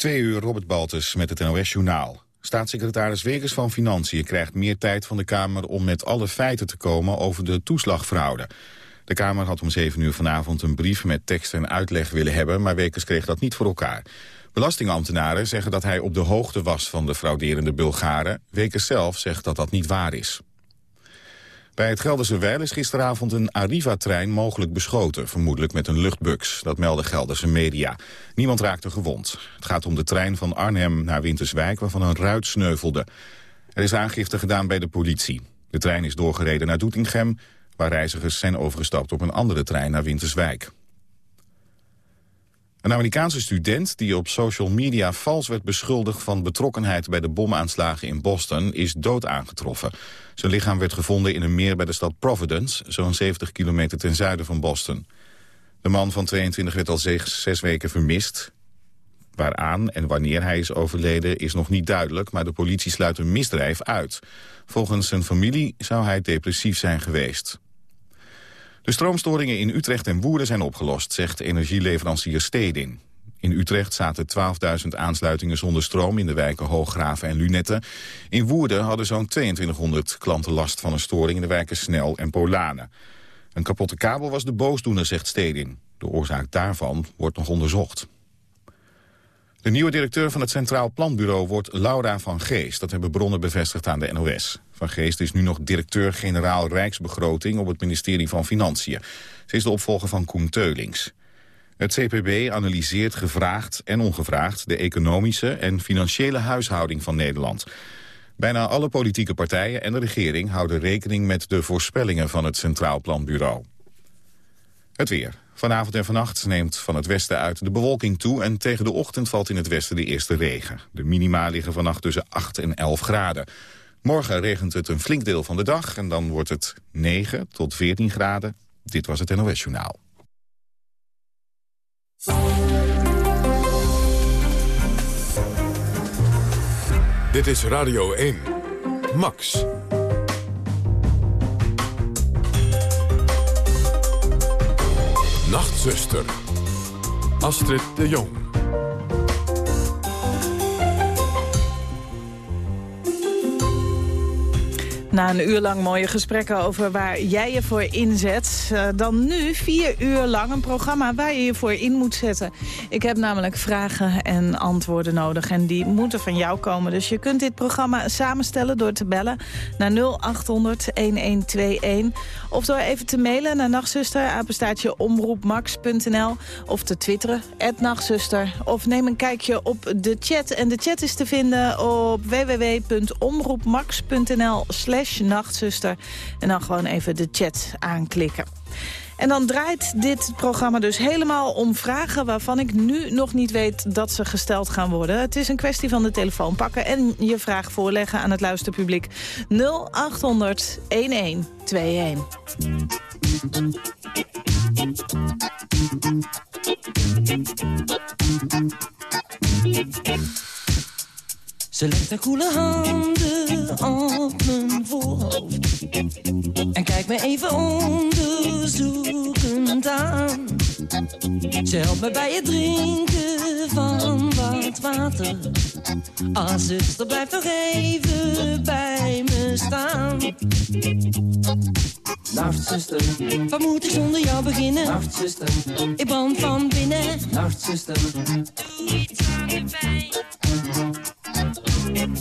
Twee uur Robert Baltus met het NOS-journaal. Staatssecretaris Wekers van Financiën krijgt meer tijd van de Kamer... om met alle feiten te komen over de toeslagfraude. De Kamer had om zeven uur vanavond een brief met tekst en uitleg willen hebben... maar Wekers kreeg dat niet voor elkaar. Belastingambtenaren zeggen dat hij op de hoogte was van de frauderende Bulgaren. Wekers zelf zegt dat dat niet waar is. Bij het Gelderse Weil is gisteravond een Arriva-trein mogelijk beschoten, vermoedelijk met een luchtbux. Dat melden Gelderse media. Niemand raakte gewond. Het gaat om de trein van Arnhem naar Winterswijk, waarvan een ruit sneuvelde. Er is aangifte gedaan bij de politie. De trein is doorgereden naar Doetinchem, waar reizigers zijn overgestapt op een andere trein naar Winterswijk. Een Amerikaanse student die op social media vals werd beschuldigd van betrokkenheid bij de bomaanslagen in Boston is dood aangetroffen. Zijn lichaam werd gevonden in een meer bij de stad Providence, zo'n 70 kilometer ten zuiden van Boston. De man van 22 werd al zes weken vermist. Waaraan en wanneer hij is overleden is nog niet duidelijk, maar de politie sluit een misdrijf uit. Volgens zijn familie zou hij depressief zijn geweest. De stroomstoringen in Utrecht en Woerden zijn opgelost, zegt energieleverancier Stedin. In Utrecht zaten 12.000 aansluitingen zonder stroom in de wijken Hooggraven en Lunetten. In Woerden hadden zo'n 2200 klanten last van een storing in de wijken Snel en Polanen. Een kapotte kabel was de boosdoener, zegt Stedin. De oorzaak daarvan wordt nog onderzocht. De nieuwe directeur van het Centraal Planbureau wordt Laura van Geest. Dat hebben bronnen bevestigd aan de NOS. Van Geest is nu nog directeur-generaal Rijksbegroting op het ministerie van Financiën. Ze is de opvolger van Koen Teulings. Het CPB analyseert gevraagd en ongevraagd de economische en financiële huishouding van Nederland. Bijna alle politieke partijen en de regering houden rekening met de voorspellingen van het Centraal Planbureau. Het weer. Vanavond en vannacht neemt van het westen uit de bewolking toe... en tegen de ochtend valt in het westen de eerste regen. De minima liggen vannacht tussen 8 en 11 graden. Morgen regent het een flink deel van de dag... en dan wordt het 9 tot 14 graden. Dit was het NOS Journaal. Dit is Radio 1. Max. Nachtzuster. Astrid de Jong. Na een uur lang mooie gesprekken over waar jij je voor inzet... Uh, dan nu vier uur lang een programma waar je je voor in moet zetten. Ik heb namelijk vragen en antwoorden nodig en die moeten van jou komen. Dus je kunt dit programma samenstellen door te bellen naar 0800-1121... of door even te mailen naar nachtzuster, omroepmax.nl... of te twitteren, nachtzuster, of neem een kijkje op de chat. En de chat is te vinden op www.omroepmax.nl nachtzuster. En dan gewoon even de chat aanklikken. En dan draait dit programma dus helemaal om vragen... waarvan ik nu nog niet weet dat ze gesteld gaan worden. Het is een kwestie van de telefoon pakken en je vraag voorleggen aan het luisterpubliek. 0800 1121. Ze legt haar koele handen op mijn voorhoofd. En kijkt me even onderzoekend aan. Ze helpt me bij het drinken van wat water. Ah, zuster, blijf nog even bij me staan. Nachtzuster, wat moet ik zonder jou beginnen? Nachtzuster, ik brand van binnen. Nachtzuster, doe iets aan de pijn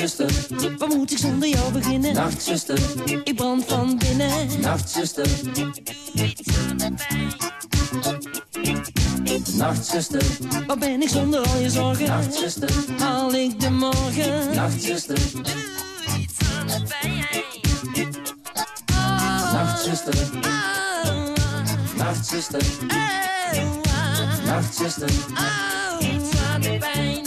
Nachtzuster, waar moet ik zonder jou beginnen? Nachtzuster, ik brand van binnen. Nachtzuster. Nachtzuster, waar ben ik zonder al je zorgen? Nachtzuster, haal ik de morgen? Nachtzuster, doe iets aan de pijn. Oh, Nachtzuster, oh, Nachtzuster, oh, Nachtzuster, oh, iets aan pijn,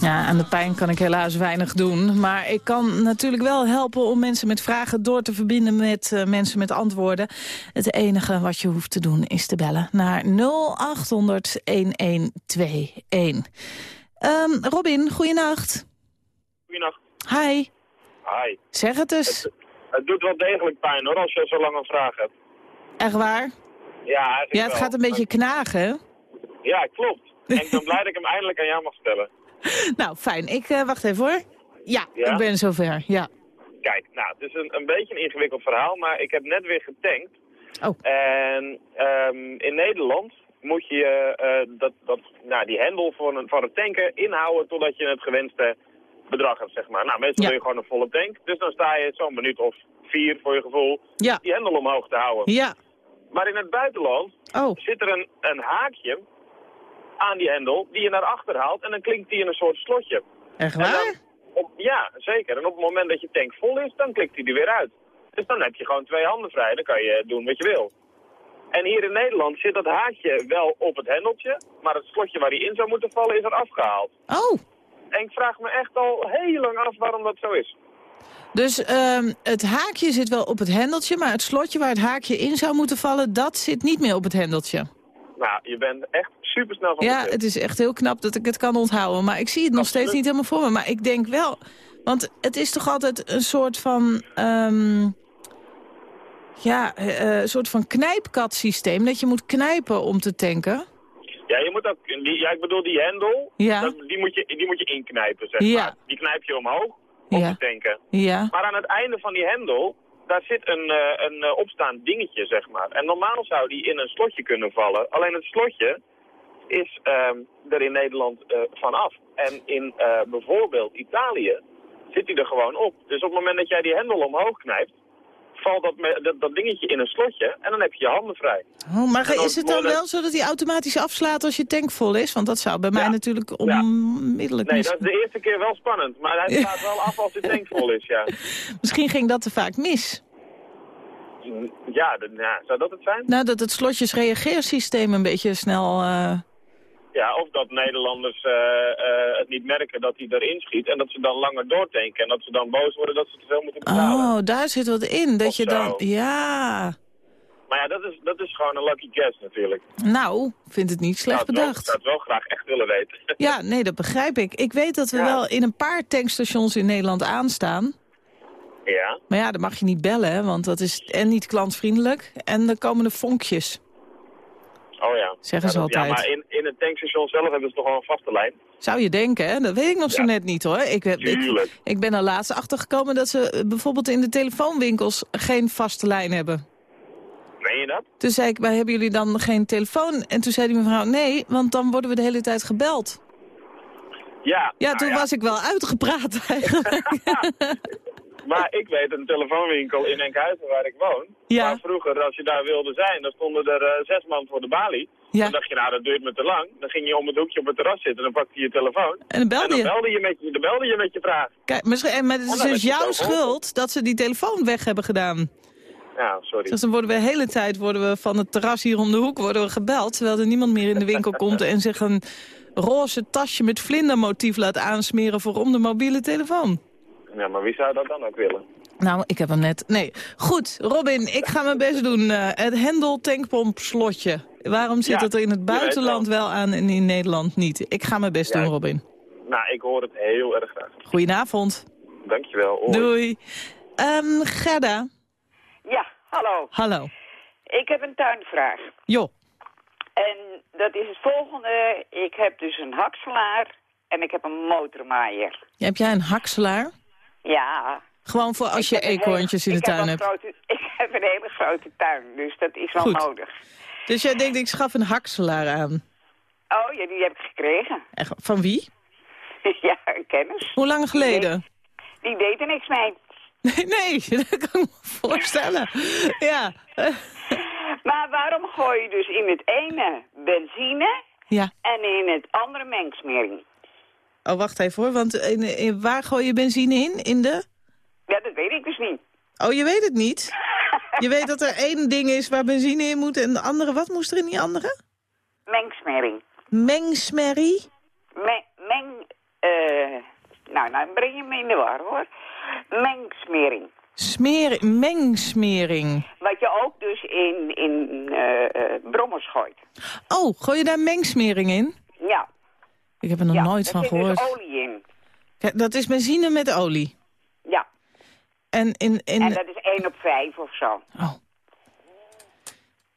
Ja, aan de pijn kan ik helaas weinig doen. Maar ik kan natuurlijk wel helpen om mensen met vragen door te verbinden met uh, mensen met antwoorden. Het enige wat je hoeft te doen is te bellen naar 0800-1121. Um, Robin, goeienacht. Goeienacht. Hi. Hi. Zeg het eens. Het, het, doet wel degelijk pijn hoor, als je zo lang een vraag hebt. Echt waar? Ja, eigenlijk Ja, het wel. gaat een beetje knagen. Ja, klopt. En ik ben blij dat ik hem eindelijk aan jou mag stellen. Nou, fijn. Ik uh, wacht even hoor. Ja, Ja? ik ben zover. Ja. Kijk, nou, het is een, een beetje een ingewikkeld verhaal, maar ik heb net weer getankt. Oh. En ehm, in Nederland moet je eh, dat, dat, nou, die hendel van, een, van het tanken inhouden totdat je het gewenste bedrag hebt, zeg maar. Nou, meestal Ja. wil je gewoon een volle tank. Dus dan sta je zo'n minuut of vier voor je gevoel Ja. die hendel omhoog te houden. Ja. Maar in het buitenland Oh. zit er een, een haakje aan die hendel die je naar achter haalt en dan klinkt die in een soort slotje. Echt waar? op, ja, zeker. En op het moment dat je tank vol is, dan klikt hij er weer uit. Dus dan heb je gewoon twee handen vrij. Dan kan je doen wat je wil. En hier in Nederland zit dat haakje wel op het hendeltje, maar het slotje waar hij in zou moeten vallen is er afgehaald. Oh. En ik vraag me echt al heel lang af waarom dat zo is. Dus ehm, het haakje zit wel op het hendeltje, maar het slotje waar het haakje in zou moeten vallen, dat zit niet meer op het hendeltje. Nou, je bent echt super snel van Ja, het is echt heel knap dat ik het kan onthouden. Maar ik zie het nog Absoluut. steeds niet helemaal voor me. Maar ik denk wel... Want het is toch altijd een soort van... ehm, ja, eh, een soort van knijpkatsysteem. Dat je moet knijpen om te tanken. Ja, je moet ook, die, ja, ik bedoel die hendel, Ja. dat- die, moet je, die moet je inknijpen, zeg Ja. maar. Die knijp je omhoog om Ja. te tanken. Ja. Maar aan het einde van die hendel, daar zit een, eh, een eh, opstaand dingetje, zeg maar. En normaal zou die in een slotje kunnen vallen. Alleen het slotje is ehm, er in Nederland eh, vanaf. En in bijvoorbeeld Italië zit hij er gewoon op. Dus op het moment dat jij die hendel omhoog knijpt, valt dat, me- dat, dat dingetje in een slotje en dan heb je je handen vrij. Oh, maar dan is het dan wel zo dat hij automatisch afslaat als je tank vol is? Want dat zou bij mij natuurlijk onmiddellijk... Nee, mis- dat is de eerste keer wel spannend. Maar hij slaat wel af als de tank vol is, ja. Misschien ging dat te vaak mis. Ja, ja, zou dat het zijn? Nou, dat het slotjes reageersysteem een beetje snel... eh, Ja, of dat Nederlanders eh, eh, het niet merken dat hij erin schiet en dat ze dan langer doortanken. En dat ze dan boos worden dat ze te veel moeten betalen. Oh, daar zit wat in. Dat Of je dan... Ja... Maar ja, dat is, dat is gewoon een lucky guess natuurlijk. Nou, vind het niet slecht het wel- ik bedacht. zou het wel graag echt willen weten. Ja, nee, dat begrijp ik. Ik weet dat we Ja. wel in een paar tankstations in Nederland aanstaan. ja, Maar ja, dan mag je niet bellen, hè, want dat is en niet klantvriendelijk. En dan komen de vonkjes. Oh ja. Zeggen Ja, ze dat- Ja, altijd. maar in, in het tankstation zelf hebben ze toch wel een vaste lijn? Zou je denken, hè? Dat weet ik nog zo Ja. net niet, hoor. Ik, heb- ik, Tuurlijk. ik ben er laatst achter gekomen dat ze eh, bijvoorbeeld in de telefoonwinkels geen vaste lijn hebben. Meen je dat? Toen zei ik, maar hebben jullie dan geen telefoon? En toen zei die mevrouw, nee, want dan worden we de hele tijd gebeld. Ja. Ja, nou toen was ik wel uitgepraat eigenlijk. Maar ik weet een telefoonwinkel in Enkhuizen waar ik woon. Ja. Waar vroeger, als je daar wilde zijn, dan stonden er eh, zes man voor de balie. Ja. Dan dacht je, nou dat duurt me te lang. Dan ging je om het hoekje op het terras zitten en dan pakte je je telefoon. En dan belde en dan je. belde je met je, dan belde je, met je vraag. Kijk, misschien, en- maar het is dus jouw schuld dat ze die telefoon weg hebben gedaan. Ja, sorry. Dus dan worden we de hele tijd worden we van het terras hier om de hoek worden we gebeld... terwijl er niemand meer in de winkel komt en zich een roze tasje met vlindermotief laat aansmeren voor om de mobiele telefoon. Ja, maar wie zou dat dan ook willen? Nou, ik heb hem net. Nee. Goed, Robin, ik ga mijn best doen. Eh, het Hendel tankpomp slotje. Waarom zit Ja, het er in het buitenland wel aan en in Nederland niet? Ik ga mijn best Ja. doen, Robin. Nou, ik hoor het heel erg graag. Goedenavond. Dankjewel. Hoi. Doei. Ehm Gerda, Ja, hallo. hallo. Ik heb een tuinvraag. Jo, En dat is het volgende. Ik heb dus een hakselaar en ik heb een motormaaier. heb jij een hakselaar? Ja. Gewoon voor als je Ik eekhoorntjes in de tuin heb hebt. Grote, ik heb een hele grote tuin, dus dat is wel Goed. nodig. Dus jij denkt, ik schaf een hakselaar aan. Oh, ja, die heb ik gekregen. Echt, Van wie? ja, een kennis. Hoe lang geleden? Die deed er niks mee. Nee, nee, dat kan ik me voorstellen. Ja, Maar waarom gooi je dus in het ene benzine ja. en in het andere mengsmering? Oh, wacht even hoor, want in, in- waar gooi je benzine in? In de... Ja, dat weet ik dus niet. Oh, je weet het niet? Je weet dat er één ding is waar benzine in moet en de andere... Wat moest er in die andere? Mengsmering. Mengsmerrie? Me- meng... eh nou, nou breng je me in de war, hoor. Mengsmering. Smeer, mengsmering. Wat je ook dus in, in eh, eh, brommers gooit. Oh, gooi je daar mengsmering in? Ja. Ik heb er nog ja. nooit er van zit gehoord. dus olie in. Kijk, dat is benzine met olie. Ja. En in... in... En dat is 1 op 5 of zo. Oh.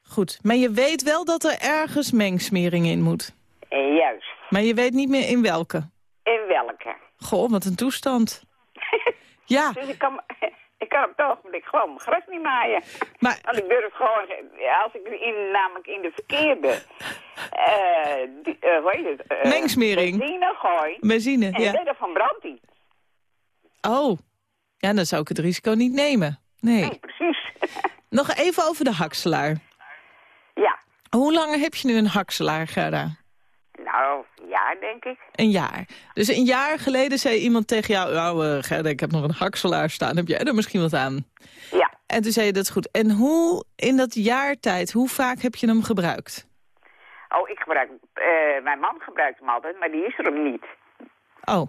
Goed, maar je weet wel dat er ergens mengsmering in moet. Eh, juist. Maar je weet niet meer in welke. In welke? Goh, wat een toestand. Ja, Dus ik kan, ik kan op het ogenblik gewoon mijn gras niet maaien. maar Want ik durf gewoon, als ik in, namelijk in de verkeerde, eh die, eh, hoe heet het? eh, Mengsmering. Benzine gooi. benzine, En ja. ja. van brandt die. Oh, ja, dan zou ik het risico niet nemen. Nee. Nee, precies. Nog even over de hakselaar. ja. Hoe lang heb je nu een hakselaar, Gerda? Nou, ja, denk ik. Een jaar. Dus een jaar geleden zei iemand tegen jou... Nou, eh, Gerda, ik heb nog een hakselaar staan. Heb jij er misschien wat aan? Ja. En toen zei je, dat is goed. En hoe, in dat jaar tijd, hoe vaak heb je hem gebruikt? Oh, ik gebruik, eh, mijn man gebruikt hem altijd, maar die is er ook niet. Oh,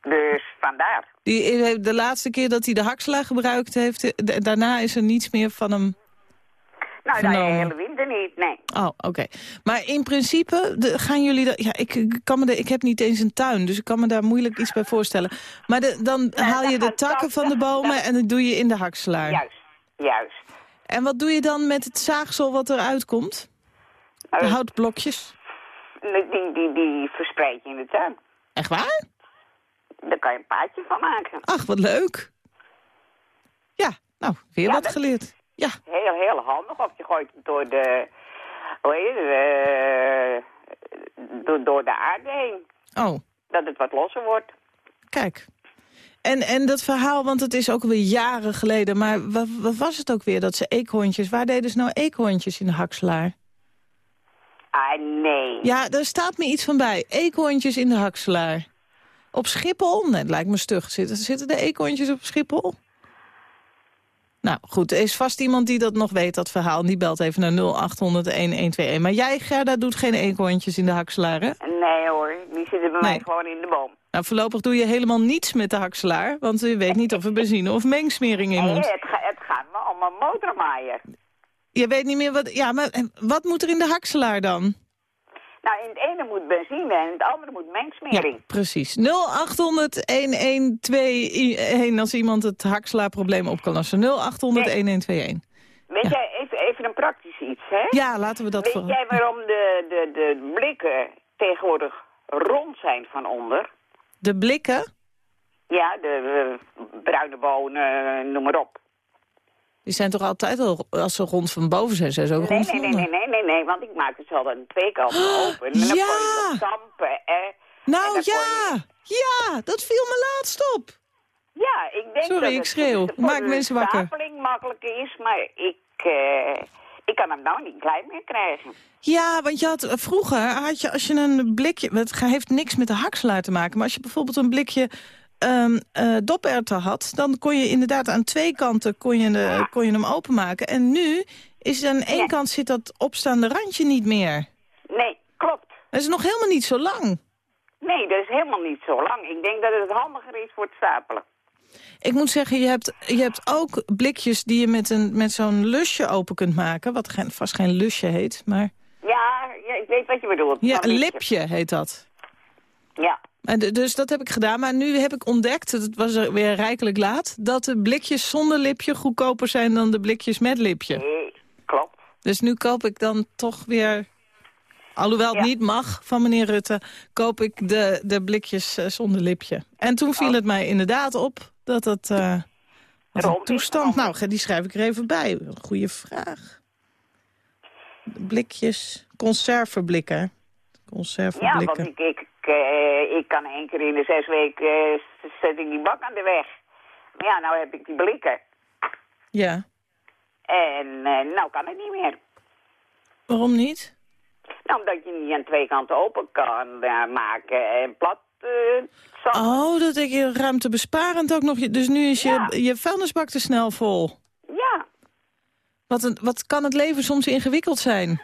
Dus vandaar. die, eh, de laatste keer dat hij de hakselaar gebruikt heeft... da- daarna is er niets meer van hem... Nou, de hele winter niet, nee. Oh, oké. Maar in principe de, gaan jullie... Ja, ik, kan me de, ik heb niet eens een tuin, dus ik kan me daar moeilijk iets bij voorstellen. Maar de, dan haal je de takken van de bomen en dat doe je in de hakselaar. Juist, juist. En wat doe je dan met het zaagsel wat eruit komt? De Eh, houtblokjes? die, die, die, die verspreid je in de tuin. Echt waar? Daar kan je een paadje van maken. Ach, wat leuk. Ja, nou, weer Ja, wat dat- geleerd. Ja, Heel, heel handig. Of je gooit het door de... Hoe heet het? eh, door, door de aarde heen. oh, Dat het wat losser wordt. kijk. En, en dat verhaal, want het is ook alweer jaren geleden... maar wat, wat was het ook weer, dat ze eekhondjes... waar deden ze nou eekhondjes in de hakselaar? Ah, nee. Ja, daar staat me iets van bij. Eekhoorntjes in de hakselaar. Op Schiphol? Nee, het lijkt me stug. Zitten, zitten de eekhoorntjes op Schiphol? Nou, goed. Er is vast iemand die dat nog weet, dat verhaal. En die belt even naar 0800-1121. Maar jij, Gerda, doet geen eekhoorntjes in de hakselaar, hè? Nee hoor, die zitten bij mij Nee. gewoon in de boom. Nou, voorlopig doe je helemaal niets met de hakselaar. Want je weet niet of er benzine of mengsmering in Nee, moet. het, ga- het gaat me om een motormaaier. Je weet niet meer wat... Ja, maar wat moet er in de hakselaar dan? Nou, in het ene moet benzine en in het andere moet mengsmering. precies. 0800-1121 als iemand het hakselaarprobleem op kan lossen. 0800-1121. Weet Ja. jij, even, even een praktisch iets, hè? Ja, laten we dat Weet voor... jij waarom de, de, de blikken tegenwoordig rond zijn van onder? De blikken, Ja, de eh, bruine bonen, noem maar op. die zijn toch altijd al, als ze rond van boven zijn, zijn ze ook Nee, rond nee, nee, nee, nee, nee, nee, want ik maak het wel aan twee kanten open. En dan ja! kon je Nou dan kon ja, ja, dat viel me laatst op. Ja, ik denk Sorry, dat ik het schreeuw. voor Maak de mensen wakker. stapeling makkelijker is, maar ik, eh, ik kan hem nou niet klein meer krijgen. Ja, want je had, eh, vroeger had je als je een blikje... Het heeft niks met de hakselaar te maken. Maar als je bijvoorbeeld een blikje ehm eh, doperwten had... dan kon je inderdaad aan twee kanten kon je, de, kon je hem openmaken. En nu is aan één Ja. kant zit dat opstaande randje niet meer. Nee, klopt. Dat is nog helemaal niet zo lang. Nee, dat is helemaal niet zo lang. Ik denk dat het handiger is voor het stapelen. Ik moet zeggen, je hebt, je hebt ook blikjes die je met, een, met zo'n lusje open kunt maken. Wat geen, vast geen lusje heet, maar... Ja, ja, ik weet wat je bedoelt. Ja, een lipje heet dat. Ja. Dus dat heb ik gedaan. Maar nu heb ik ontdekt, het was er weer rijkelijk laat... dat de blikjes zonder lipje goedkoper zijn dan de blikjes met lipje. Nee, klopt. Dus nu koop ik dan toch weer... Alhoewel het Ja. niet mag van meneer Rutte... koop ik de, de blikjes eh, zonder lipje. En toen viel Oh. het mij inderdaad op dat het... eh wat een Rond is toestand. Nou, die schrijf ik er even bij. Een goede vraag. Blikjes, conserveblikken. Ja, Conserveblikken. want ik, ik, ik kan één keer in de zes weken eh, zet ik die bak aan de weg. Maar ja, nou heb ik die blikken. Ja, En eh, nou kan het niet meer. waarom niet? Nou, omdat je niet aan twee kanten open kan eh, maken en plat eh. Oh, dat ik je ruimtebesparend ook nog... Dus nu is je, je vuilnisbak te snel vol. Ja. Wat, een, wat kan het leven soms ingewikkeld zijn?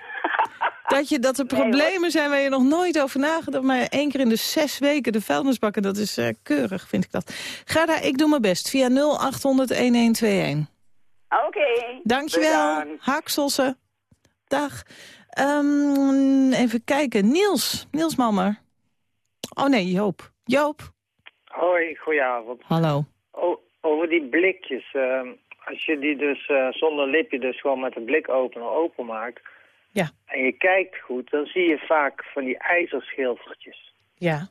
Dat, je, dat er Nee, problemen zijn waar je nog nooit over nagedacht. Maar één keer in de zes weken de vuilnisbakken, dat is eh, keurig, vind ik dat. Ga daar, ik doe mijn best. Via 0800-1121. Oké. Dankjewel, Bedankt. Hakselse. Dag. Ehm, even kijken. Niels. Niels Mammer. Oh nee, Joop. Joop. Hoi, goedenavond. Hallo. O- over die blikjes. ehm, als je die dus eh, zonder lipje dus gewoon met een blikopener openmaakt... Ja. en je kijkt goed, dan zie je vaak van die ijzerschilfertjes. Ja.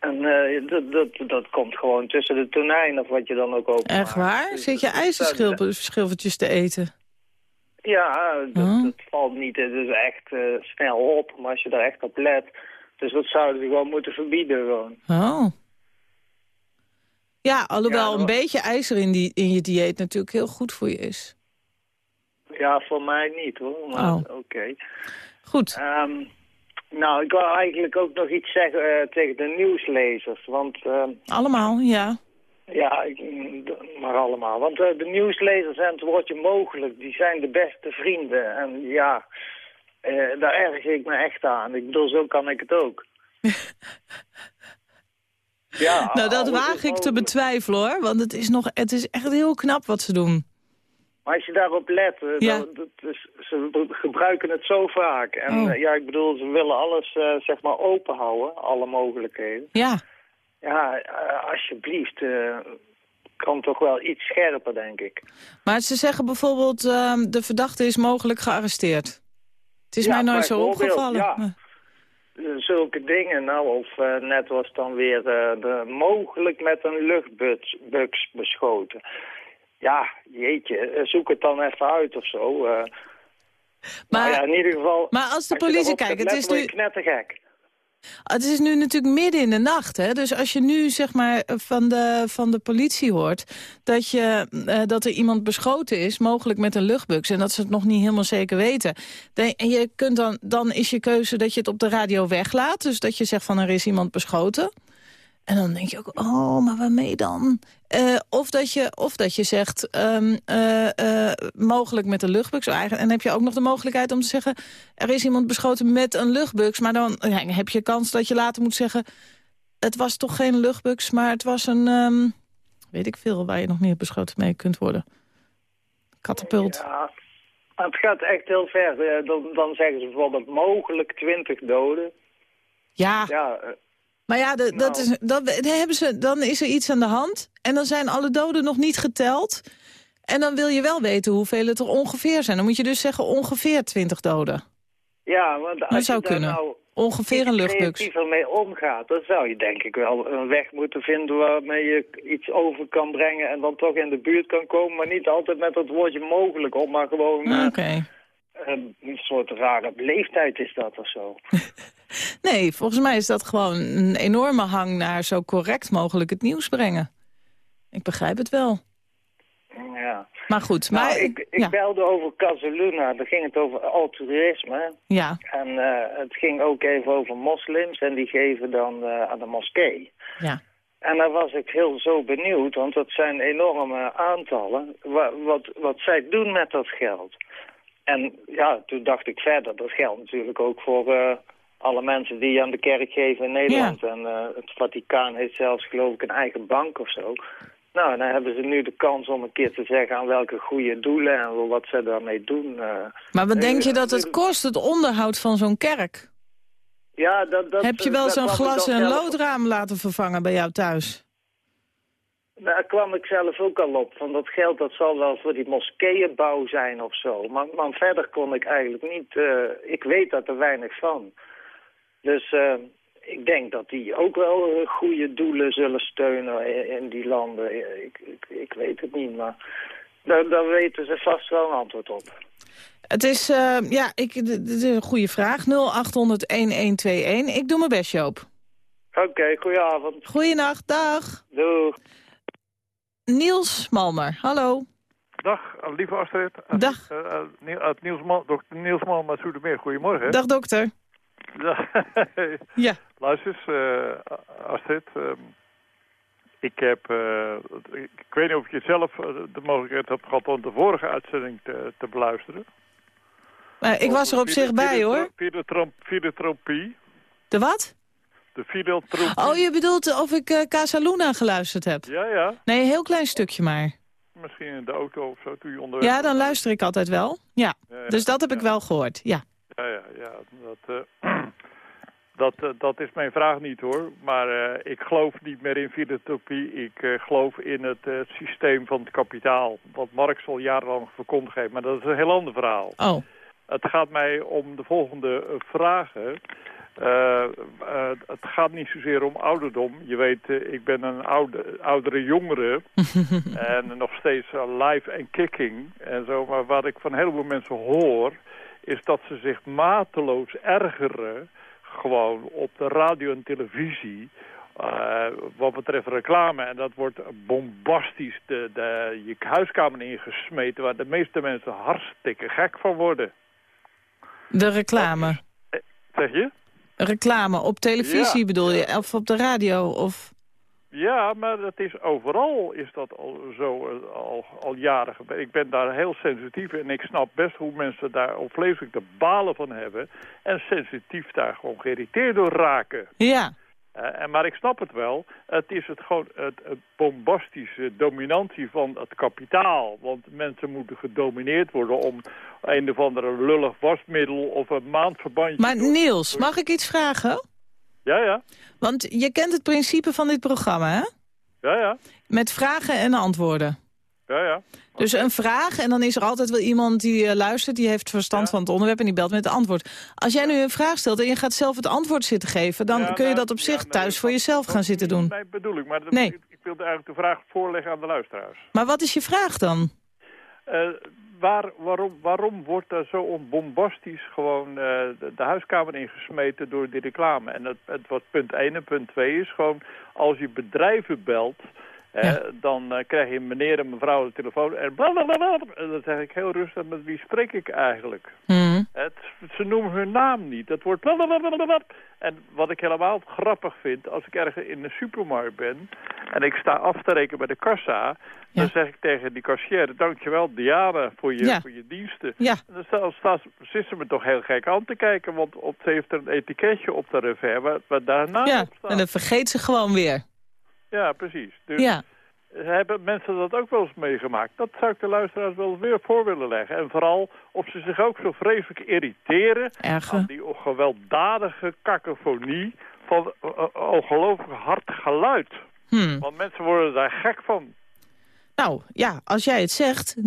En eh, dat, dat, dat komt gewoon tussen de tonijn of wat je dan ook openmaakt. Echt waar? Dus Zit je ijzerschilfertjes te eten? Ja, dat, Oh. dat valt niet eh, dus echt eh, snel op, maar als je daar echt op let... Dus dat zouden ze gewoon moeten verbieden gewoon. Oh. Ja, alhoewel Ja, een beetje ijzer in, die, in je dieet natuurlijk heel goed voor je is. Ja, voor mij niet hoor, maar Oh. oké. Goed. Ehm, nou, ik wou eigenlijk ook nog iets zeggen eh, tegen de nieuwslezers. Want, ehm, Allemaal, ja. ja, ik, d- maar allemaal. Want eh, de nieuwslezers en het woordje mogelijk, die zijn de beste vrienden. En ja, eh, daar erger ik me echt aan. Ik bedoel, zo kan ik het ook. ja, Nou, dat waag ik te betwijfelen hoor. Want het is, nog, het is echt heel knap wat ze doen. Maar als je daarop let, eh, Ja. dan, dat is, ze gebruiken het zo vaak. En Oh. eh, ja, ik bedoel, ze willen alles eh, zeg maar open houden, alle mogelijkheden. Ja. Ja, alsjeblieft, eh, kan toch wel iets scherper, denk ik. Maar ze zeggen bijvoorbeeld, ehm, de verdachte is mogelijk gearresteerd. Het is Ja, mij nooit zo opgevallen. ja. Zulke dingen, nou, of net was dan weer de, mogelijk met een luchtbugs beschoten. Ja, jeetje, eh, zoek het dan even uit of zo. eh. Maar, ja, in ieder geval... maar als de politie kijkt, het is nu... knettergek. Het is nu natuurlijk midden in de nacht, hè? Dus als je nu zeg maar van de, van de politie hoort dat, je, eh, dat er iemand beschoten is, mogelijk met een luchtbux, en dat ze het nog niet helemaal zeker weten. Dan, en je kunt dan, dan is je keuze dat je het op de radio weglaat. Dus dat je zegt van er is iemand beschoten. En dan denk je ook, oh, maar waarmee dan? Eh, of, dat je, of dat je zegt, ehm, eh, eh, mogelijk met een luchtbux. En dan heb je ook nog de mogelijkheid om te zeggen... er is iemand beschoten met een luchtbux. Maar dan ja, heb je kans dat je later moet zeggen... het was toch geen luchtbux, maar het was een... ehm, weet ik veel, waar je nog meer beschoten mee kunt worden. Katapult. Ja, het gaat echt heel ver. Dan, dan zeggen ze bijvoorbeeld mogelijk 20 doden. Ja, Ja, maar ja, de- dat Nou. is, dat, dan hebben ze, dan is er iets aan de hand. En dan zijn alle doden nog niet geteld. En dan wil je wel weten hoeveel het er ongeveer zijn. Dan moet je dus zeggen ongeveer 20 doden. ja want als zou je kunnen. nou Ongeveer een luchtbux. creatiever mee omgaat, dan zou je denk ik wel een weg moeten vinden waarmee je iets over kan brengen en dan toch in de buurt kan komen, maar niet altijd met dat woordje mogelijk op, maar gewoon eh, Oké. een soort rare leeftijd is dat of zo. Nee, volgens mij is dat gewoon een enorme hang naar zo correct mogelijk het nieuws brengen. ik begrijp het wel. Ja. Maar goed, Nou, maar... ik, ik ja. belde over Casaluna, daar ging het over altruïsme. ja, En eh, het ging ook even over moslims en die geven dan eh, aan de moskee. ja. En daar was ik heel zo benieuwd, want dat zijn enorme aantallen, wa- wat, wat zij doen met dat geld. En ja, toen dacht ik verder, dat geldt natuurlijk ook voor eh, alle mensen die aan de kerk geven in Nederland. En eh, het Vaticaan heeft zelfs geloof ik een eigen bank of zo. Nou, dan hebben ze nu de kans om een keer te zeggen aan welke goede doelen en wat ze daarmee doen. eh. Maar wat denk je dat het kost, het onderhoud van zo'n kerk? Ja, dat, dat, Heb je wel zo'n glas- en loodraam laten vervangen bij jou thuis? Daar kwam ik zelf ook al op. Van dat geld dat zal wel voor die moskeeënbouw zijn of zo. Maar, maar verder kon ik eigenlijk niet... eh, ik weet daar te weinig van. Dus eh, ik denk dat die ook wel eh, goede doelen zullen steunen in, in die landen. Ik, ik, ik weet het niet, maar daar, daar weten ze vast wel een antwoord op. Het is, eh, ja, ik, dit is een goede vraag. 0800-1121. Ik doe mijn best, Joop. Oké, goedenavond. Goeienacht, dag. Doeg. Niels Malmer, hallo. Dag, lieve Astrid. Dag. Uh, uh, Niels dokter Niels uit Soetermeer. Goedemorgen. Dag, dokter. Ja. Ja. Luister eens, eh, Astrid. ehm, ik heb, eh, ik, ik weet niet of je zelf eh, de mogelijkheid hebt gehad om de vorige uitzending te, te beluisteren. Maar ik was er op zich bij, hoor. Fidotropie. De wat? De fidotropie. Oh, je bedoelt of ik eh Casa Luna geluisterd heb? Ja, ja. Nee, een heel klein stukje maar. Misschien in de auto of zo, toen je onderweg Ja, dan luister ik altijd wel. Ja, Ja, ja, dus dat heb ik wel gehoord, ja. Ja, ja, ja. Dat, eh, dat, eh, dat is mijn vraag niet hoor. Maar eh, ik geloof niet meer in filantropie. Ik geloof in het systeem van het kapitaal. Wat Marx al jarenlang verkondigd heeft. Maar dat is een heel ander verhaal. Oh, Het gaat mij om de volgende vragen. Het gaat niet zozeer om ouderdom. Je weet, ik ben een oude, oudere jongere. en nog steeds live en kicking en zo. Maar wat ik van een heleboel mensen hoor... is dat ze zich mateloos ergeren... gewoon op de radio en televisie... eh, wat betreft reclame. En dat wordt bombastisch de, de, je huiskamer ingesmeten... waar de meeste mensen hartstikke gek van worden. de reclame. Zeg je? Reclame op televisie Ja, bedoel je? ja. Of op de radio? Of... Ja, maar dat is overal is dat al zo eh, al, al jaren gebeurd. Ik ben daar heel sensitief en ik snap best hoe mensen daar onvleeselijk de balen van hebben. En sensitief daar gewoon geïrriteerd door raken. Ja, Eh, en, maar ik snap het wel. Het is het gewoon het, het bombastische dominantie van het kapitaal. Want mensen moeten gedomineerd worden om een of andere lullig wasmiddel of een maandverbandje... maar Niels, mag ik iets vragen? Ja, ja. Want je kent het principe van dit programma, hè? Ja, ja. Met vragen en antwoorden. Ja, ja. Dus een vraag en dan is er altijd wel iemand die eh, luistert... die heeft verstand Ja. van het onderwerp en die belt met het antwoord. Als jij nu een vraag stelt en je gaat zelf het antwoord zitten geven... dan Ja, kun je nou, dat op zich ja, nee, thuis voor jezelf gaan zitten doen. Nee, bedoel ik. Maar dat- Nee. ik, ik wilde eigenlijk de vraag voorleggen aan de luisteraars. Maar wat is je vraag dan? Eh, waar, waarom, waarom wordt er zo onbombastisch gewoon eh, de, de huiskamer ingesmeten door die reclame? En het, het, wat punt 1 en punt 2 is gewoon, als je bedrijven belt... eh, Ja. dan eh, krijg je meneer en mevrouw de telefoon en blablabla. En dan zeg ik heel rustig, met wie spreek ik eigenlijk? Het, ze noemen hun naam niet. Dat wordt blablabla. En wat ik helemaal grappig vind, als ik ergens in de supermarkt ben... en ik sta af te rekenen bij de kassa... dan zeg ik tegen die cashier... dankjewel Diana voor je, Ja. voor je diensten. Ja, En dan sta, sta, zit ze me toch heel gek aan te kijken... want op, ze heeft er een etiketje op de revers waar, waar daar naam ja. op staat. en dan vergeet ze gewoon weer. Ja, precies. Dus Ja, hebben mensen dat ook wel eens meegemaakt? Dat zou ik de luisteraars wel weer voor willen leggen. En vooral of ze zich ook zo vreselijk irriteren... aan erger. die gewelddadige kakofonie van eh, eh, ongelooflijk hard geluid. Hm. Want mensen worden daar gek van. Nou, ja, als jij het zegt, 0800-1121.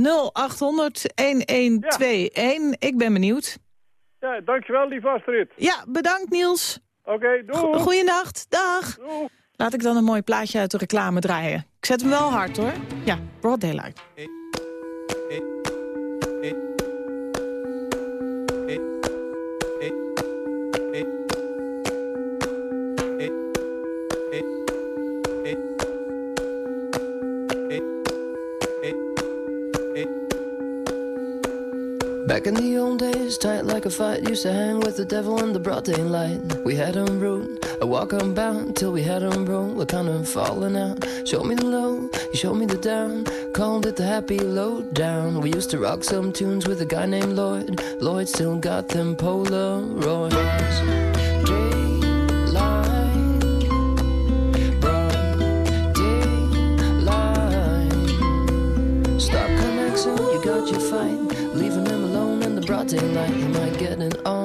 Ik ben benieuwd. Ja, dankjewel, lieve Astrid. Ja, bedankt Niels. Oké, doei. Goeienacht, dag. Doei. Laat ik dan een mooi plaatje uit de reclame draaien. Ik zet hem wel hard hoor. Ja, Broad Daylight. Back in the old days, tight like a fight Used to hang with the devil in the broad daylight We had him root I walk unbound till we had him roll. We're kind of falling out. Show me the low, you showed me the down. Called it the happy low down. We used to rock some tunes with a guy named Lloyd. Lloyd still got them Polaroids. Daylight. Stop connecting, you got your fight. Leaving him alone in the broad daylight.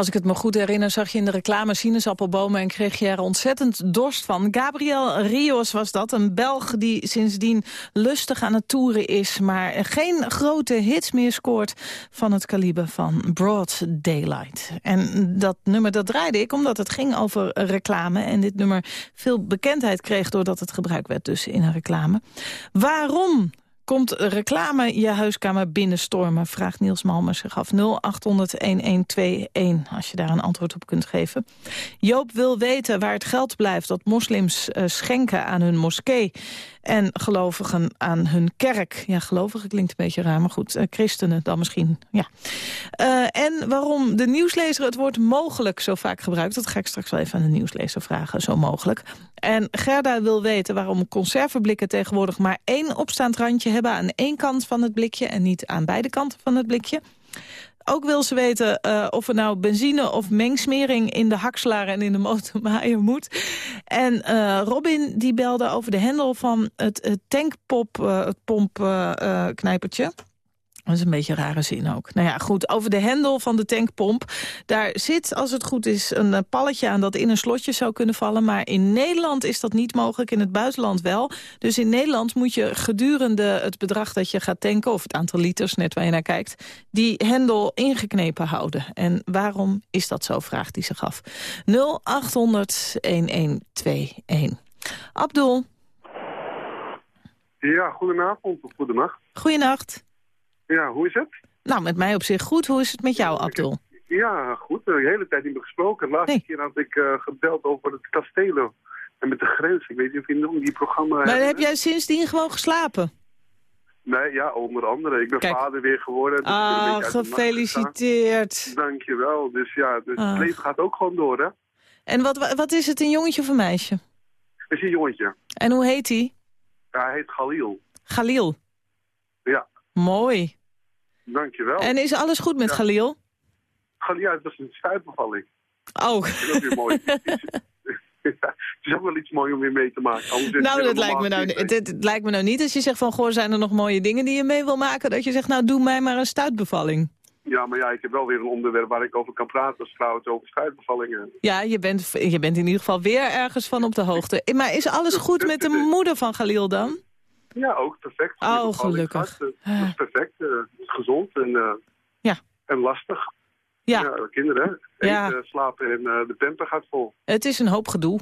Als ik het me goed herinner, zag je in de reclame sinaasappelbomen... en kreeg je er ontzettend dorst van. Gabriel Rios was dat, een Belg die sindsdien lustig aan het toeren is... maar geen grote hits meer scoort van het kaliber van Broad Daylight. En dat nummer dat draaide ik omdat het ging over reclame... en dit nummer veel bekendheid kreeg doordat het gebruikt werd dus in een reclame. Waarom Komt reclame je huiskamer binnenstormen? Vraagt Niels Malmer zich af. 0800-1121 als je daar een antwoord op kunt geven. Joop wil weten waar het geld blijft dat moslims uh, schenken aan hun moskee... en gelovigen aan hun kerk. Ja, gelovigen klinkt een beetje raar, maar goed, uh, christenen dan misschien. Ja. Uh, en waarom de nieuwslezer het woord mogelijk zo vaak gebruikt... dat ga ik straks wel even aan de nieuwslezer vragen, zo mogelijk. En Gerda wil weten waarom conserveblikken tegenwoordig maar één opstaand randje hebben... aan één kant van het blikje en niet aan beide kanten van het blikje. Ook wil ze weten uh, of er nou benzine of mengsmering in de hakslaar en in de motormaaier moet. En uh, Robin die belde over de hendel van het, het tankpop, het. Dat is een beetje een rare zin ook. Nou ja, goed, over de hendel van de tankpomp. Daar zit, als het goed is, een palletje aan dat in een slotje zou kunnen vallen. Maar in Nederland is dat niet mogelijk, in het buitenland wel. Dus in Nederland moet je gedurende het bedrag dat je gaat tanken... of het aantal liters, net waar je naar kijkt... die hendel ingeknepen houden. En waarom is dat zo, vraagt hij zich af. 0800-1121. Abdul. Ja, goedenavond of goedenacht. Goedenacht. Ja, hoe is het? Nou, met mij op zich goed. Hoe is het met jou, Abdul? Ja, goed. De hele tijd niet meer gesproken. De laatste nee. keer had ik uh, gebeld over het kastelen en met de grens. Ik weet niet of je nog die programma... Maar heb jij sindsdien gewoon geslapen? Nee, ja, onder andere. Ik ben Kijk. vader weer geworden. Dus ah, gefeliciteerd. Dankjewel. Dus ja, dus ah. het leven gaat ook gewoon door, hè. En wat, wat is het, een jongetje of een meisje? Het is een jongetje. En hoe heet hij? Ja, hij heet Galil. Galil? Ja. Mooi. Dankjewel. En is alles goed met ja. Galil? Galil, ja, het was een stuitbevalling. Oh. Dat is ook weer mooi. Ja, het is ook wel iets moois om weer mee te maken. Anders Nou, dat lijkt me nou, het, het- het lijkt me nou niet als je zegt van... goh, zijn er nog mooie dingen die je mee wil maken? Dat je zegt, nou, doe mij maar een stuitbevalling. Ja, maar ja, ik heb wel weer een onderwerp waar ik over kan praten. Is trouwens over stuitbevallingen. Ja, je bent, je bent in ieder geval weer ergens van op de hoogte. Maar is alles goed met de moeder van Galil dan? Ja, ook perfect. Oh, gelukkig. gehad. Eh, Dat is perfect. het is gezond en, eh, Ja. en lastig. Ja. kinderen. Ja. Eten, slapen en de pamper gaat vol. Het is een hoop gedoe.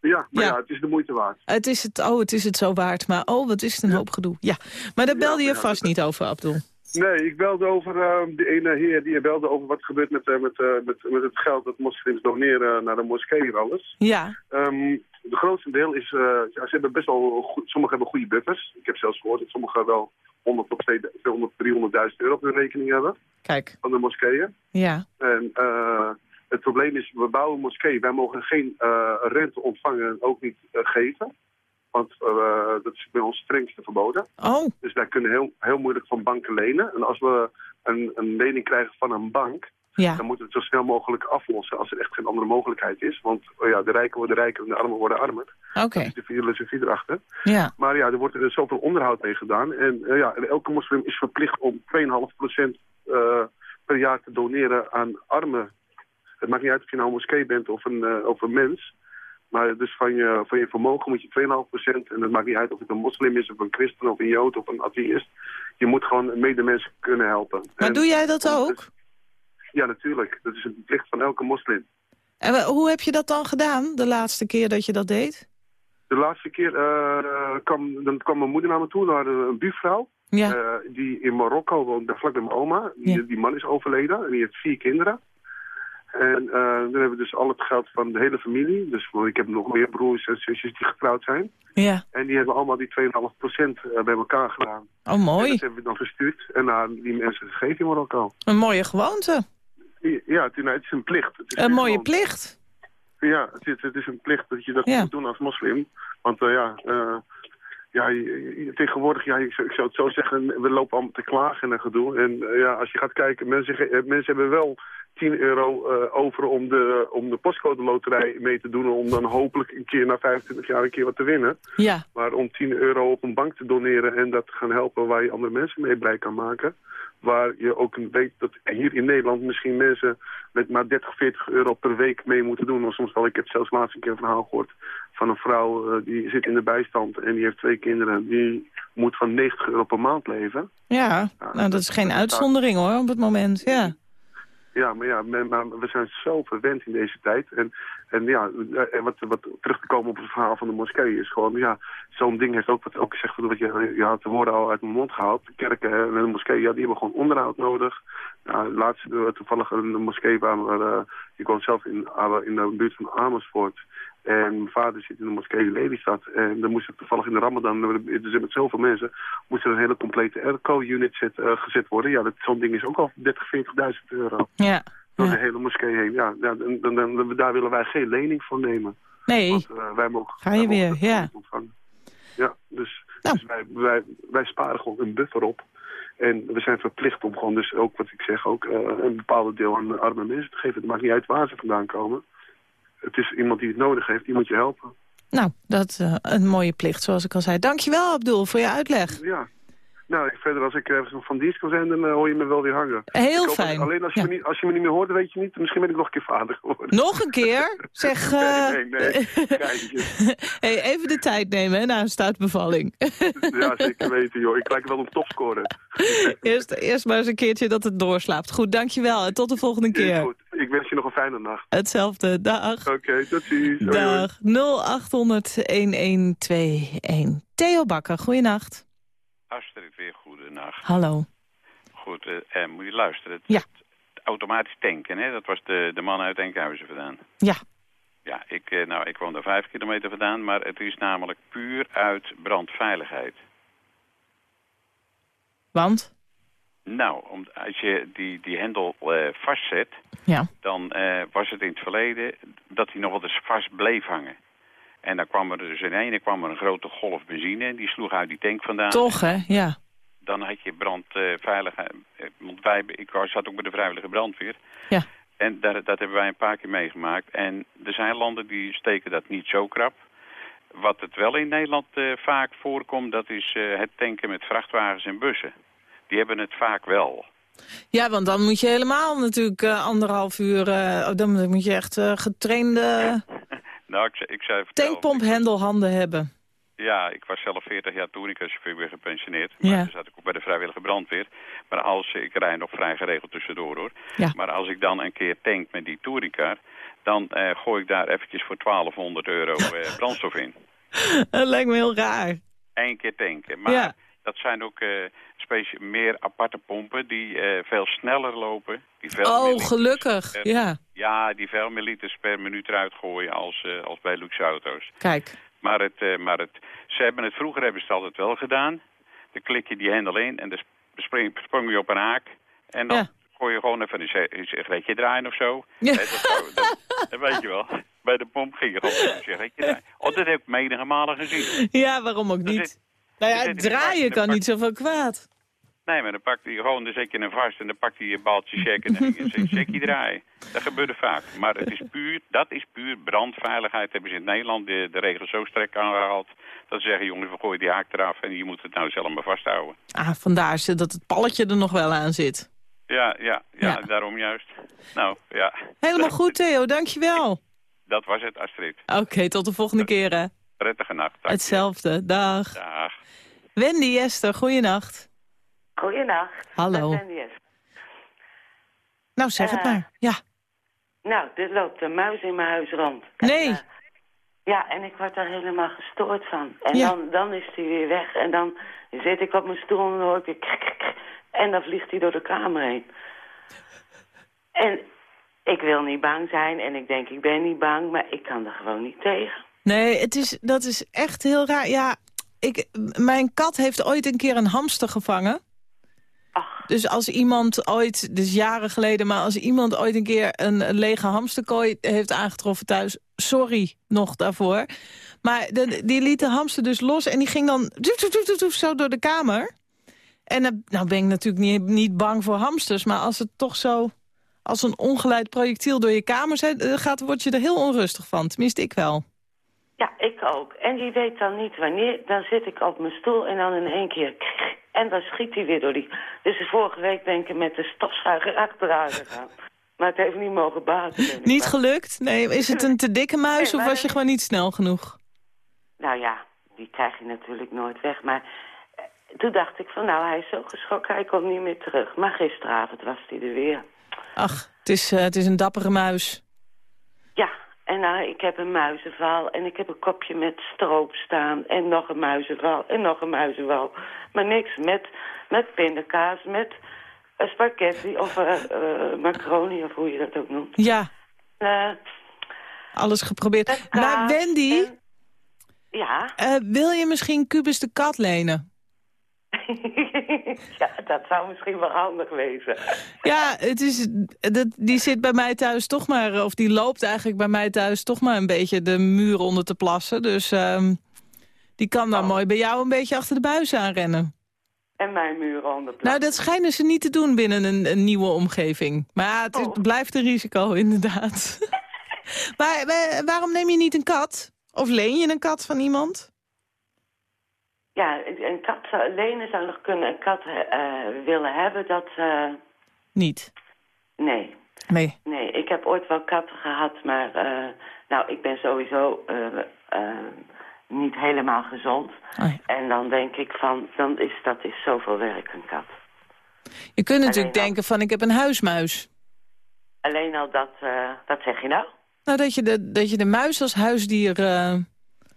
Ja, maar Ja. ja. het is de moeite waard. Het is het, oh, het is het zo waard. Maar oh, wat is het een hoop gedoe. Ja, maar daar belde je vast niet over, Abdul. Nee, ik belde over eh, de ene heer die belde over wat er gebeurt met, met, met, met het geld dat moslims doneren naar de moskee en alles. Ja, Ehm, de grootste deel is, eh, ja, ze hebben best wel, goed, sommigen hebben goede buffers. Ik heb zelfs gehoord dat sommigen wel 100 tot 200, 300.000 euro op hun rekening hebben kijk. van de moskeeën. Ja, En eh, het probleem is, we bouwen een moskee. Wij mogen geen eh, rente ontvangen en ook niet geven. Want dat is bij ons strengste verboden. oh, Dus wij kunnen heel, heel moeilijk van banken lenen. En als we een, een lening krijgen van een bank, ja, dan moeten we het zo snel mogelijk aflossen als er echt geen andere mogelijkheid is. Want oh ja, de rijken worden rijker en de armen worden armer. oké. Dat is de filosofie erachter. Ja, Maar ja, er wordt er zoveel onderhoud mee gedaan. En eh, ja, elke moslim is verplicht om 2,5% eh per jaar te doneren aan armen. Het maakt niet uit of je nou een moskee bent of een, eh, of een mens. Maar dus van je, van je vermogen moet je 2,5%. En het maakt niet uit of het een moslim is of een christen of een jood of een atheïst. Je moet gewoon medemensen kunnen helpen. maar En- doe jij dat ook? Ja, natuurlijk. Dat is een plicht van elke moslim. En hoe heb je dat dan gedaan, de laatste keer dat je dat deed? De laatste keer eh, kwam, dan kwam mijn moeder naar me toe, naar een buurvrouw. Ja, eh, die in Marokko woont, daar vlak bij mijn oma. Die, Ja. die man is overleden en die heeft vier kinderen. En eh, dan hebben we dus al het geld van de hele familie. Dus ik heb nog meer broers en zusjes die getrouwd zijn. ja. En die hebben allemaal die 2,5% eh, bij elkaar gedaan. Oh, En mooi. dat hebben we dan verstuurd en aan die mensen gegeven in Marokko. Een mooie gewoonte. Ja, het, nou, het is een plicht. Het is Een mooie gewoon- plicht. Ja, het is, het is een plicht dat je dat Ja. moet doen als moslim. Want eh, ja, eh, ja tegenwoordig, ja, ik, zou- ik zou het zo zeggen, we lopen allemaal te klagen en gedoe. En eh, ja, als je gaat kijken, mensen, mensen hebben wel 10 euro over om de, om de postcode loterij mee te doen. Om dan hopelijk een keer na 25 jaar een keer wat te winnen. Ja, Maar om 10 euro op een bank te doneren en dat te gaan helpen waar je andere mensen mee blij kan maken. Waar je ook weet dat hier in Nederland misschien mensen met maar 30, 40 euro per week mee moeten doen. Of soms wel, ik heb zelfs laatst een keer een verhaal gehoord van een vrouw eh, die zit in de bijstand en die heeft twee kinderen. Die moet van 90 euro per maand leven. ja. Nou, dat is geen uitzondering hoor, op het moment. Ja, Ja, maar ja, maar we zijn zo verwend in deze tijd. En, en ja, eh, wat, wat terug te komen op het verhaal van de moskee is gewoon, ja, zo'n ding heeft ook wat ook gezegd, wat je, je had de woorden al uit mijn mond gehaald. De kerken en de moskee, ja, die hebben gewoon onderhoud nodig. Nou, laatst uh, toevallig een moskee waar we, uh, ik woon zelf in, in de buurt van Amersfoort. En mijn vader zit in de moskee in Lelystad. En dan moest er toevallig in de ramadan, er zijn met zoveel mensen, moest er een hele complete airco-unit uh, gezet worden. Ja, zo'n ding is ook al 30, 40.000 euro. ja. Door ja. de hele moskee heen. Ja, ja dan, daar willen wij geen lening voor nemen. Nee, Want uh, wij mogen, ga je wij weer, ja. ontvangen. Ja, dus, Nou. dus wij, wij, wij sparen gewoon een buffer op. En we zijn verplicht om gewoon dus ook, wat ik zeg, ook uh, een bepaalde deel aan arme mensen te geven. Het maakt niet uit waar ze vandaan komen. Het is iemand die het nodig heeft, die moet je helpen. Nou, dat is uh, een mooie plicht, zoals ik al zei. Dankjewel, Abdul, voor je uitleg. Ja. Nou, verder als ik ergens van dienst kan zijn, dan uh, hoor je me wel weer hangen. Heel fijn. Alleen als je, ja. me niet, als je me niet meer hoort, weet je niet. Misschien ben ik nog een keer vader geworden. Nog een keer? Zeg... Uh... Nee, nee, nee. hey, even de tijd nemen hè, na een stuitbevalling. ja, zeker weten, joh. Ik lijk wel een topscorer. eerst, eerst maar eens een keertje dat het doorslaapt. Goed, dankjewel. En tot de volgende keer. Goed. Ik wens je nog een fijne nacht. Hetzelfde. Dag. Oké, okay, tot ziens. Dag. 0800-1121. Theo Bakker, goeienacht. Astrid, weer goedenacht. Hallo. Goed, uh, uh, moet je luisteren. Het, ja. Automatisch tanken, hè? dat was de, de man uit Enkhuizen vandaan. Ja. Ja, ik, uh, nou, ik woon daar vijf kilometer vandaan, maar het is namelijk puur uit brandveiligheid. Want? Nou, om, als je die, die hendel uh, vastzet, ja. dan uh, was het in het verleden dat hij nog wel eens vast bleef hangen. En dan kwam er dus in ene kwam er een grote golf benzine, die sloeg uit die tank vandaan. Toch, hè? Ja. Dan had je brandveiligheid. Uh, want wij, ik zat ook bij de vrijwillige brandweer. Ja. En daar, dat hebben wij een paar keer meegemaakt. En er zijn landen die steken dat niet zo krap. Wat het wel in Nederland eh, vaak voorkomt, dat is eh, het tanken met vrachtwagens en bussen. Die hebben het vaak wel. Ja, want dan moet je helemaal natuurlijk eh, anderhalf uur... eh, dan moet je echt eh, getrainde Nou, ik, ik zei tankpomphendelhanden hebben. Ja, ik was zelf 40 jaar touringchauffeur weer gepensioneerd. Maar Ja. toen zat ik ook bij de vrijwillige brandweer. Maar als, ik rij nog vrij geregeld tussendoor hoor. Ja. Maar als ik dan een keer tank met die touringcar... dan eh, gooi ik daar eventjes voor 1200 euro eh, brandstof in. Dat lijkt me heel raar. Eén keer tanken. Maar Ja. Dat zijn ook specia- meer aparte pompen die eh, veel sneller lopen. Die veel Oh, gelukkig. per- Ja, Ja, die veel meer liters per minuut eruit gooien als, eh, als bij luxe auto's. kijk. Maar, het, maar het, ze hebben het vroeger hebben ze het altijd wel gedaan. Dan klik je die hendel in en dan spring, sprong je op een haak. En dan Ja. gooi je gewoon even een sigaretje draaien of zo. Ja. Dat, dat, dat weet je wel. Bij de pomp ging je gewoon sigaretje draaien. Oh, dat heb ik menige malen gezien. Ja, waarom ook niet? Nou ja, vast draaien kan niet zoveel kwaad. Nee, maar dan pakt hij gewoon, dan zet je hem vast en dan pakt hij je baltje check en dan ging een draaien. Dat gebeurde vaak. Maar het is puur, dat is puur brandveiligheid. Hebben ze in Nederland de, de regels zo sterk aangehaald. Dat ze zeggen, jongens, we gooien die haak eraf en je moet het nou zelf maar vasthouden. Ah, vandaar ze- dat het palletje er nog wel aan zit. Ja, ja, ja, Ja. daarom juist. Nou, ja. Helemaal goed, Theo. Dankjewel. Dat was het, Astrid. Oké, tot de volgende keer, hè. Prettige nacht. Hetzelfde. Dag. Dag. Wendy, Esther, goeienacht. Goeienacht. Hallo. Wendy Esther. Nou, zeg het Eh, maar. Ja. Nou, er loopt een muis in mijn huis rond. Nee. En, eh, ja, en ik word daar helemaal gestoord van. En Ja. dan, dan is hij weer weg. En dan zit ik op mijn stoel en hoor ik. En dan vliegt hij door de kamer heen. En ik wil niet bang zijn. En ik denk, ik ben niet bang. Maar ik kan er gewoon niet tegen. Nee, het is, dat is echt heel raar. Ja, ik, mijn kat heeft ooit een keer een hamster gevangen. Ach, Dus als iemand ooit, dus jaren geleden... maar als iemand ooit een keer een, lege hamsterkooi heeft aangetroffen thuis... sorry nog daarvoor. Maar de, die liet de hamster dus los en die ging dan doef, doef, doef, doef, doef, zo door de kamer. En nou ben ik natuurlijk niet, niet bang voor hamsters... maar als het toch zo als een ongeleid projectiel door je kamer eh, gaat... word je er heel onrustig van, tenminste ik wel. Ja, ik ook. En die weet dan niet wanneer. Dan zit ik op mijn stoel en dan in één keer... En dan schiet hij weer door die... Dus vorige week ben ik met de stofzuiger achteraan gegaan. Maar het heeft niet mogen baten. Niet gelukt? Nee, is het een te dikke muis Nee, of was je gewoon niet snel genoeg? Nou ja, die krijg je natuurlijk nooit weg. Maar eh, toen dacht ik van nou, hij is zo geschrokken, hij komt niet meer terug. Maar gisteravond was hij er weer. Ach, het is, eh, het is een dappere muis. Ja, en nou, ik heb een muizenval en ik heb een kopje met stroop staan. En nog een muizenval en nog een muizenval. Maar niks met, met pindakaas, met spaghetti of eh, macaroni of hoe je dat ook noemt. Ja, Eh, alles geprobeerd. Maar Wendy, en- Ja. wil je misschien Cubus de kat lenen? ja, dat zou misschien wel handig wezen. Ja, het is, dat, die zit bij mij thuis toch maar, of die loopt eigenlijk bij mij thuis toch maar een beetje de muur onder te plassen. Dus ehm, die kan dan Oh. mooi bij jou een beetje achter de buis aanrennen. En mijn muren onder Nou, dat schijnen ze niet te doen binnen een, een nieuwe omgeving. Maar ja, het is- Oh. blijft een risico, inderdaad. maar eh, waarom neem je niet een kat? Of leen je een kat van iemand? Ja, een kat zou, zou nog kunnen een kat eh, willen hebben. Dat, eh, Niet. nee, Nee. nee. Ik heb ooit wel katten gehad, maar eh, nou, ik ben sowieso niet helemaal gezond. Oh ja. En dan denk ik van, dan is dat is zoveel werk, een kat. Je kunt natuurlijk Alleen al- denken van ik heb een huismuis. Alleen al dat, eh, wat zeg je nou? Nou, dat je de, dat je de muis als huisdier...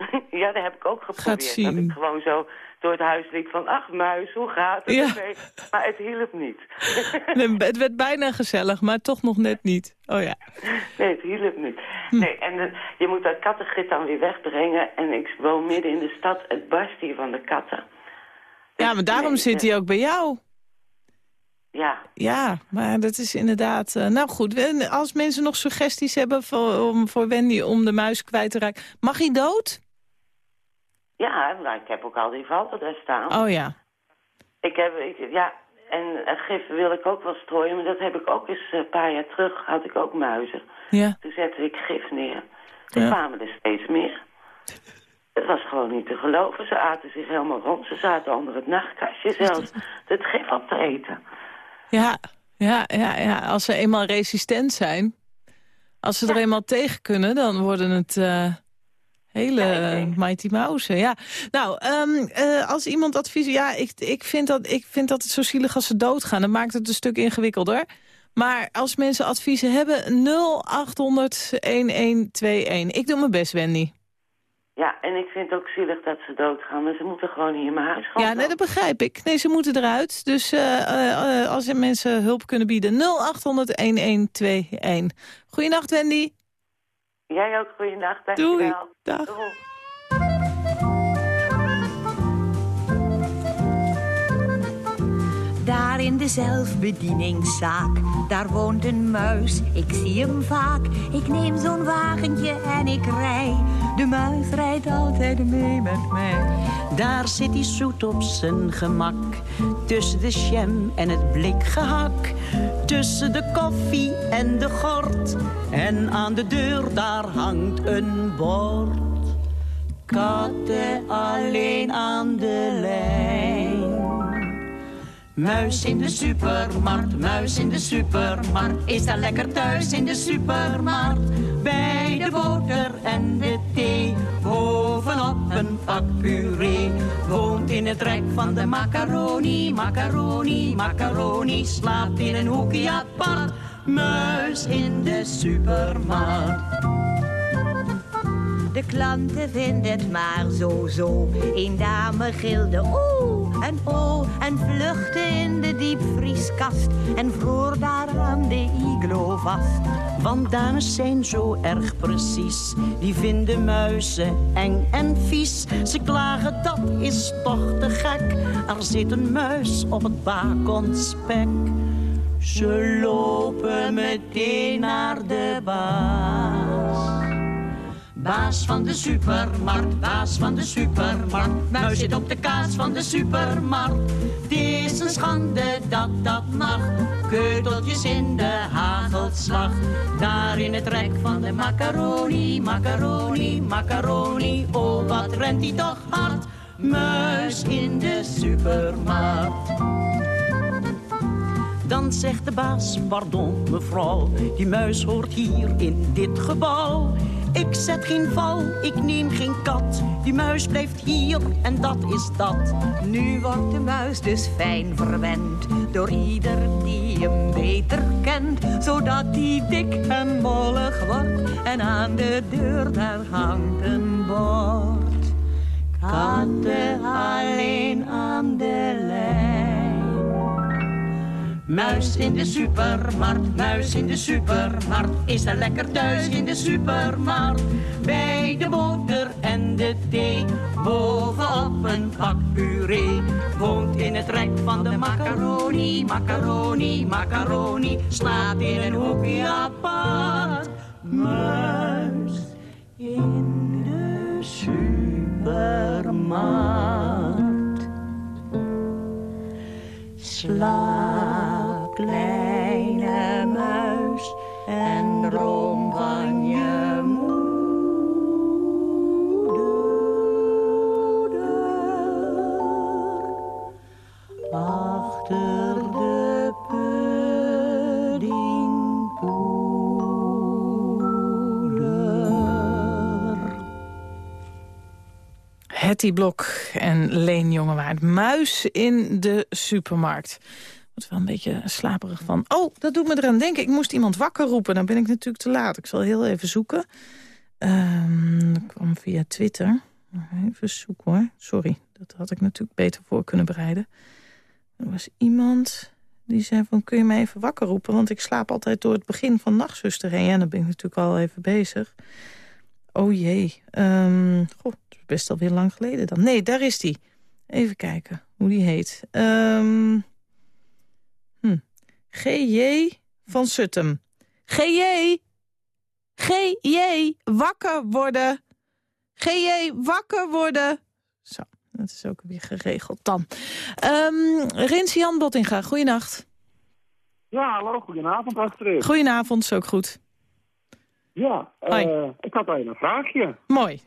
ja, dat heb ik ook geprobeerd. zien. Dat ik gewoon zo door het huis liep van, ach muis, hoe gaat het? Ja. Maar het hielp niet. het werd bijna gezellig, maar toch nog net niet. Oh ja. Nee, het hielp niet. Hm. Nee, en je moet dat kattengrit dan weer wegbrengen. En ik woon midden in de stad. Het barst hier van de katten. Ja, maar daarom Nee, zit hij ook bij jou. Ja, Ja, maar dat is inderdaad... eh, nou goed, als mensen nog suggesties hebben voor, om, voor Wendy om de muis kwijt te raken... Mag hij dood? Ja nou, ik heb ook al die vallen daar staan. Oh ja. Ik heb, ik, ja, En gif wil ik ook wel strooien, maar dat heb ik ook eens een paar jaar terug. Had ik ook muizen. Ja. Toen zette ik gif neer. Toen Ja. kwamen er steeds meer. Het was gewoon niet te geloven. Ze aten zich helemaal rond. Ze zaten onder het nachtkastje zelfs het gif op te eten. Ja, ja, ja, ja, als ze eenmaal resistent zijn... als ze er eenmaal tegen kunnen, dan worden het eh, hele Mighty Mouse'en. Ja. Nou, ehm, eh, als iemand advies... Ja, ik, ik, vind dat, ik vind dat het zo zielig als ze doodgaan. Dat maakt het een stuk ingewikkelder. Maar als mensen adviezen hebben, 0800-1121. Ik doe mijn best, Wendy. Ja, en ik vind het ook zielig dat ze doodgaan. Maar ze moeten gewoon hier in mijn huis gaan. Ja, nee, dat begrijp ik. Nee, ze moeten eruit. Dus eh, eh, als er mensen hulp kunnen bieden, 0800-1121. Goedenacht, Wendy. Jij ook, goeiedag. Doei. Dag. Doei. Daar in de zelfbedieningszaak, daar woont een muis. Ik zie hem vaak. Ik neem zo'n wagentje en ik rij. De muis rijdt altijd mee met mij. Daar zit hij zoet op zijn gemak. Tussen de jam en het blikgehak. Tussen de koffie en de gort. En aan de deur daar hangt een bord. Katten alleen aan de lijn. Muis in de supermarkt, muis in de supermarkt. Is daar lekker thuis in de supermarkt. Bij de boter en de thee. Bovenop een pak puree. Woont in het rek van de macaroni, macaroni, macaroni. Slaapt in een hoekje apart. Muis in de supermarkt. De klanten vinden het maar zo-zo. Een dame gilde oeh en oh en vluchtte in de diepvrieskast en vroor daar aan de iglo vast. Want dames zijn zo erg precies, die vinden muizen eng en vies. Ze klagen dat is toch te gek, er zit een muis op het bakonspek. Ze lopen meteen naar de baas. Baas van de supermarkt, baas van de supermarkt. Muis zit op de kaas van de supermarkt. Het is een schande dat dat mag. Keuteltjes in de hagelslag. Daar in het rek van de macaroni, macaroni, macaroni. Oh, wat rent die toch hard. Muis in de supermarkt. Dan zegt de baas, pardon mevrouw, die muis hoort hier in dit gebouw. Ik zet geen val, ik neem geen kat, die muis blijft hier en dat is dat. Nu wordt de muis dus fijn verwend, door ieder die hem beter kent. Zodat die dik en mollig wordt en aan de deur daar hangt een bord. Katten alleen aan de lijn. Muis in de supermarkt, muis in de supermarkt. Is er lekker thuis in de supermarkt. Bij de boter en de thee. Bovenop een pak puree. Woont in het rek van de macaroni, macaroni, macaroni. Slaat in een hoekje apart. Muis in de supermarkt. Slaap, kleine muis, en droom van je moeder. Achter de puddingpoeder. Hetty Blok en Leen Jongewaard. Muis in de supermarkt. Wordt wel een beetje slaperig van. Oh, dat doet me eraan denken. Ik moest iemand wakker roepen. Dan ben ik natuurlijk te laat. Ik zal heel even zoeken. Ehm dat kwam via Twitter. Even zoeken hoor. Sorry, dat had ik natuurlijk beter voor kunnen bereiden. Er was iemand die zei van... kun je me even wakker roepen? Want ik slaap altijd door het begin van Nachtzuster heen. En dan ben ik natuurlijk al even bezig. Oh jee. Ehm goh, het is best alweer lang geleden dan. Nee, daar is die. Even kijken hoe die heet. Hm. G.J. van Suttem. G.J. G.J. Wakker worden. G.J. Wakker worden. Zo, Dat is ook weer geregeld dan. Um, Rins Jan Bottinga, goeienacht. Ja, hallo, goedenavond Astrid. Goedenavond, is ook goed. Ja, uh, ik had even een vraagje. Mooi.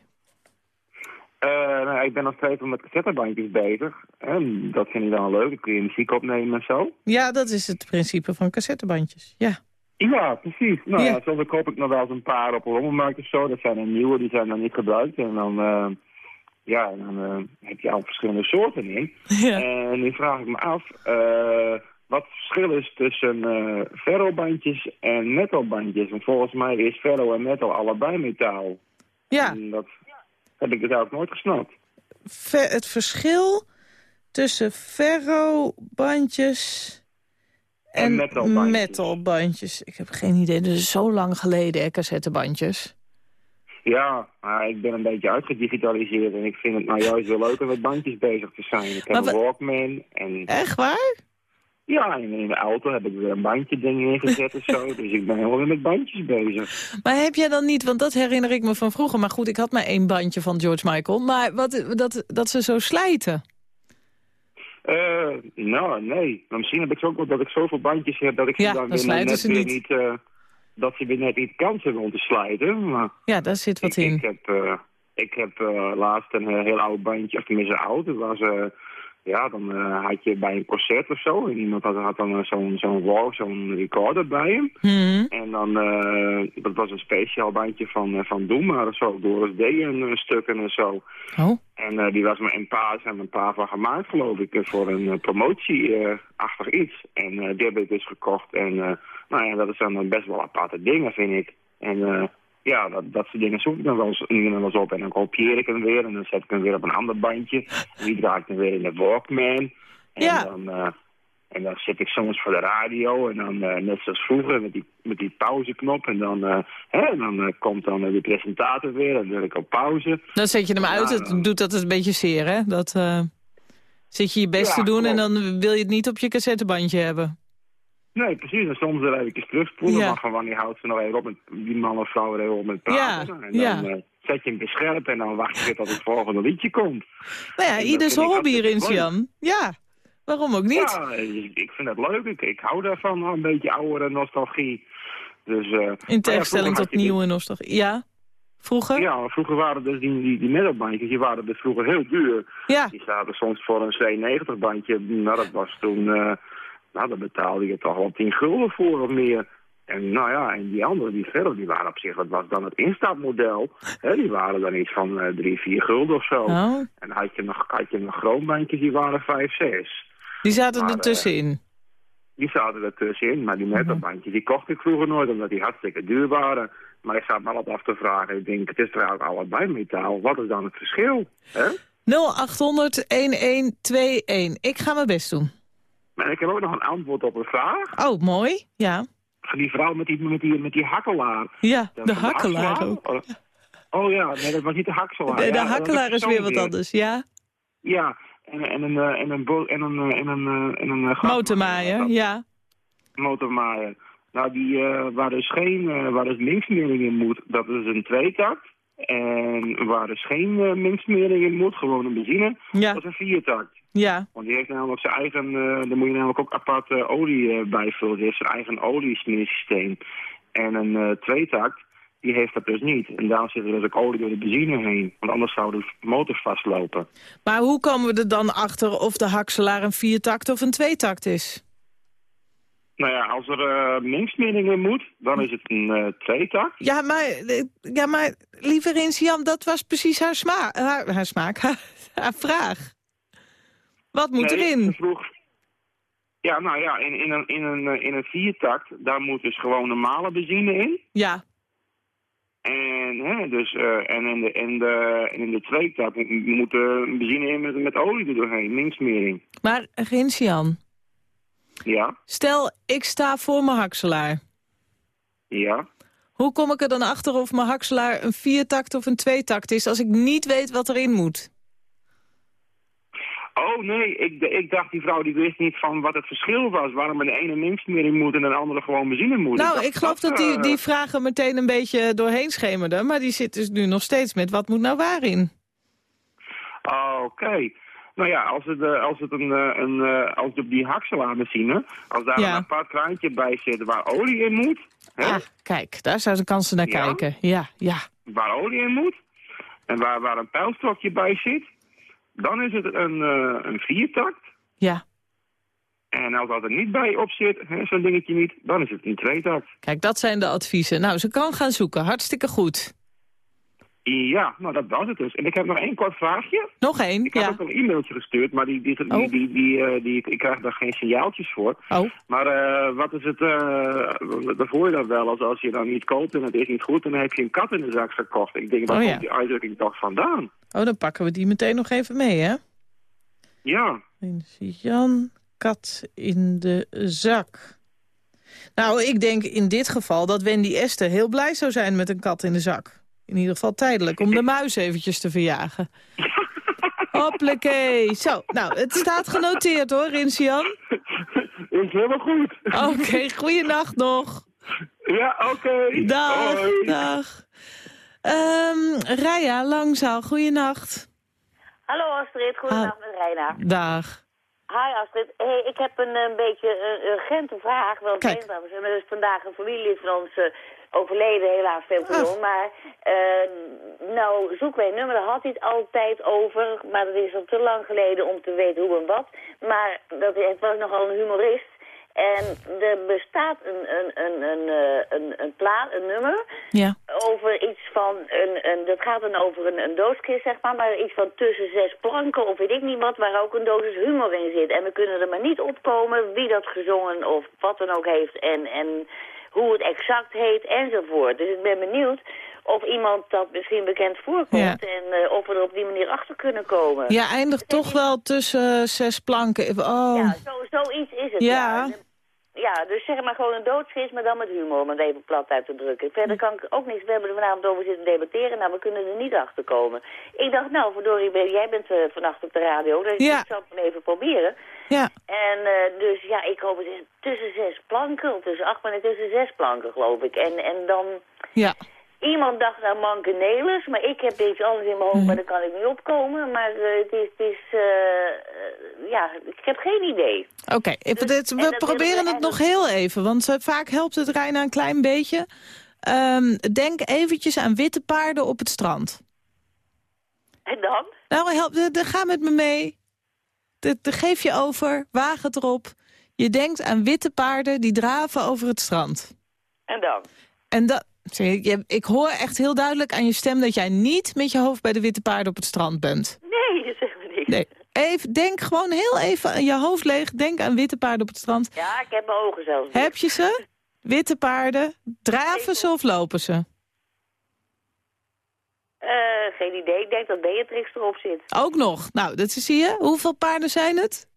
Uh, nou, ik ben nog steeds met cassettebandjes bezig. En dat vind ik dan leuk. Dan kun je muziek opnemen en zo. Ja, dat is het principe van cassettebandjes. Ja. Ja, precies. Nou ja, soms koop ik nog wel eens een paar op een rommelmarkt of zo. Dat zijn er nieuwe, die zijn dan niet gebruikt. En dan, uh, ja, dan heb je al verschillende soorten in. Ja. En nu vraag ik me af, uh, wat het verschil is tussen ferrobandjes en metalbandjes. Want volgens mij is ferro en metal allebei metaal. Ja. En dat heb ik dus eigenlijk nooit gesnapt. Ver, het verschil tussen ferrobandjes en, en metalbandjes. metalbandjes. Ik heb geen idee, dat is zo lang geleden, hè, cassettebandjes. Ja, maar ik ben een beetje uitgedigitaliseerd en ik vind het nou juist wel leuk om met bandjes bezig te zijn. Ik heb een Walkman en... Echt waar? Ja, in de auto heb ik weer een bandje ding ingezet of zo. Dus ik ben heel erg met bandjes bezig. Maar heb jij dan niet, want dat herinner ik me van vroeger... maar goed, ik had maar één bandje van George Michael... maar wat, dat, dat ze zo slijten. Eh, nou, nee. Maar misschien heb ik ook wel dat ik zoveel bandjes heb dat ik Ja, ze dan dan weer net ze weer niet. eh, dat ze weer net niet kans hebben om te slijten. Maar Ja, daar zit wat ik, in. ik heb, eh, ik heb eh, laatst een eh, heel oud bandje, of tenminste oud. Het was, eh, ja, dan eh, had je bij een concert of zo. En iemand had, had dan eh, zo'n zo'n wall, zo'n recorder bij hem. Mhm. En dan, eh, dat was een speciaal bandje van, van Doe maar of zo. Doris D. een eh, stukken en zo. Oh. En die was met een paar, zijn een paar van gemaakt, geloof ik, voor een promotie-achtig iets. En die heb ik dus gekocht. En nou ja, dat is dan best wel aparte dingen, vind ik. En ja, dat, dat soort dingen zoek ik dan wel eens, nu en dan wel eens op. En dan kopieer ik hem weer en dan zet ik hem weer op een ander bandje. En die draai ik dan weer in de Walkman. En Ja. dan... eh, en dan zit ik soms voor de radio en dan eh, net zoals vroeger met die, met die pauzeknop. En dan, eh, hè, dan komt dan de presentator weer en dan druk ik op pauze. Dan zet je hem uit, Ja, het doet dat een beetje zeer, hè? Dat zit je je best Ja, te doen en dan wil je het niet op je cassettebandje hebben. Nee, precies. En soms er even terugspoelen, Ja. maar van wanneer houdt ze nog even op met die man of vrouw er even op met praten. Ja, en dan ja. eh, zet je hem bescherp en dan wacht je tot het volgende liedje komt. Nou ja, En dat ieder vind zijn ik hobby, leuk. Rinsian. Ja, waarom ook niet? Ja, ik vind het leuk. Ik, ik hou daarvan, een beetje oudere nostalgie. Dus, eh, In tegenstelling tot nieuwe nostalgie. Ja, vroeger? Ja, vroeger waren dus die, die, die metalbandjes, die waren dus vroeger heel duur. Ja. Die zaten soms voor een C90 bandje, nou dat was toen, eh, nou daar betaalde je toch wel 10 gulden voor of meer. En nou ja, en die andere, die verder, die waren op zich, wat was dan het instapmodel, hè, die waren dan iets van eh 3, 4 gulden of zo. Oh, En dan had je nog, had je nog grootbandjes, die waren 5, 6. die zaten Maar, er eh, tussenin. Die zaten er tussenin, maar die Mhm. metalbandjes, die kocht ik vroeger nooit, omdat die hartstikke duur waren. Maar ik zat me altijd af te vragen, ik denk, het is trouwens allebei metaal, wat is dan het verschil? Hè? 0800-1121. Ik ga mijn best doen. Maar ik heb ook nog een antwoord op een vraag. Oh, mooi. Ja, Van die vrouw met die, met die, met die hakkelaar. ja de hakkelaar ook. Oh, oh ja, nee, dat was niet de hakselaar. De, de Ja, hakkelaar is weer wat anders, ja. Ja, en, en een, eh, en een, en een, eh, en een, eh, en een. Motormaaier, ja. Motormaaier. Nou, die, waar dus geen, waar dus linksmering in moet, dat is een tweetakt. En waar dus geen linksmering in moet, gewoon een benzine, Ja, dat is een viertakt. ja. Want die heeft namelijk zijn eigen, eh daar moet je namelijk ook apart eh, olie bijvullen. Die heeft zijn eigen oliesmeersysteem. En een tweetakt, die heeft dat dus niet. En daarom zit er dus ook olie door de benzine heen. Want anders zou de motor vastlopen. Maar hoe komen we er dan achter of de hakselaar een viertakt of een tweetakt is? Nou ja, als er eh linksmering in moet, dan is het een eh tweetakt. Ja, maar, eh, ja, maar lieve Rinsian, dat was precies haar, sma haar, haar smaak, haar, haar vraag. Wat moet Nee, erin? vroeg... Ja, nou ja, in, in, een, in, een, eh, in een viertakt, daar moet dus gewoon normale benzine in. Ja, En, hè, dus, eh, en, in de, in, de, in de tweetakt moet, moet benzine in met, met olie er doorheen, linksmering. maar Rinsian, Ja, stel ik sta voor mijn hakselaar. ja. Hoe kom ik er dan achter of mijn hakselaar een viertakt of een tweetakt is... als ik niet weet wat erin moet? Oh nee, ik, ik dacht die vrouw die wist niet van wat het verschil was. Waarom een ene linksmering moet en een andere gewoon benzine moet. nou, dacht ik geloof dat die, eh, die vragen meteen een beetje doorheen schemerden... maar die zit dus nu nog steeds met wat moet nou waarin? Oh, oké. Nou ja, als het, eh, als het een, eh, een eh, als op die hakselaarmachine, als daar Ja. een apart kraantje bij zit waar olie in moet, hè, Ah, kijk, daar zouden kansen naar Ja? kijken. Ja, ja. waar olie in moet, en waar, waar een pijlstokje bij zit, dan is het een, een viertakt. Ja, En als dat er niet bij op zit, zo'n dingetje niet, dan is het een tweetakt. kijk, dat zijn de adviezen. Nou, ze kan gaan zoeken. Hartstikke goed. Ja, nou dat was het dus. En ik heb nog één kort vraagje. Nog één, Ik heb ja. ook een e-mailtje gestuurd, maar die, die, die, Oh. die, die, eh, die, ik krijg daar geen signaaltjes voor. Oh, Maar eh, wat is het, eh dan hoor je dat wel, als, als je dan niet koopt en het is niet goed, dan heb je een kat in de zak gekocht. Ik denk, waar Oh, ja. komt die uitdrukking toch vandaan? oh, dan pakken we die meteen nog even mee, hè? Ja, Jan, kat in de zak. Nou, ik denk in dit geval dat Wendy Esther heel blij zou zijn met een kat in de zak. In ieder geval tijdelijk, om de muis eventjes te verjagen. Hoppakee. Zo, nou, het staat genoteerd hoor, Rinsian. is helemaal goed. Oké, goeienacht nog. Ja, oké. Dag, Hoi. dag. Ehm Raya, Langzaal, goeienacht. Hallo Astrid, goedendag met Reina. Dag. Hi Astrid, hey, ik heb een, een beetje een urgente vraag. Wel want we hebben dus vandaag een familielid van ons overleden, helaas veel te jong. Maar eh, nou zoeken wij een nummer, daar had hij het altijd over. Maar dat is al te lang geleden om te weten hoe en wat. Maar dat, het was nogal een humorist. En er bestaat een, een, een, een, eh, een, een plaat, een nummer, Ja. over iets van, een, een, dat gaat dan over een, een doodskist, zeg maar, maar iets van tussen zes planken of weet ik niet wat, waar ook een dosis humor in zit. En we kunnen er maar niet opkomen wie dat gezongen of wat dan ook heeft en, en hoe het exact heet enzovoort. Dus ik ben benieuwd of iemand dat misschien bekend voorkomt Ja. en eh, of we er op die manier achter kunnen komen. Je eindigt toch wel tussen eh, zes planken. Oh, Ja, zo, zoiets is het. Ja. Ja. Ja, dus zeg maar gewoon een doodskist, maar dan met humor, om het even plat uit te drukken. Verder kan ik ook niks, we hebben er vanavond over zitten debatteren, nou, we kunnen er niet achter komen. Ik dacht, nou, verdorie, jij bent eh, vannacht op de radio, dus Ja. ik zal het even proberen. ja. En eh, dus ja, ik hoop het is tussen zes planken, of tussen acht, maar tussen zes planken, geloof ik. En, en dan, Ja. Iemand dacht aan mankenelis, maar ik heb iets anders in mijn hoofd, maar daar kan ik niet opkomen. Maar eh, het is, het is eh, eh, ja, ik heb geen idee. Oké, Dus- we proberen het nog heel even. Want vaak helpt het Reina een klein beetje. Ehm, denk eventjes aan witte paarden op het strand. En dan? Nou, help, de, de- ga met me mee. De, de geef je over, waag het erop. Je denkt aan witte paarden die draven over het strand. En dan? En dat, ik hoor echt heel duidelijk aan je stem... dat jij niet met je hoofd bij de witte paarden op het strand bent. Nee, dat zeggen we niet. Nee, even, denk gewoon heel even aan je hoofd leeg. Denk aan witte paarden op het strand. Ja, ik heb mijn ogen zelfs. Heb je ze? Witte paarden? Draven ze of lopen ze? Eh, geen idee. Ik denk dat Beatrix erop zit. Ook nog. Nou, dat zie je. Hoeveel paarden zijn het?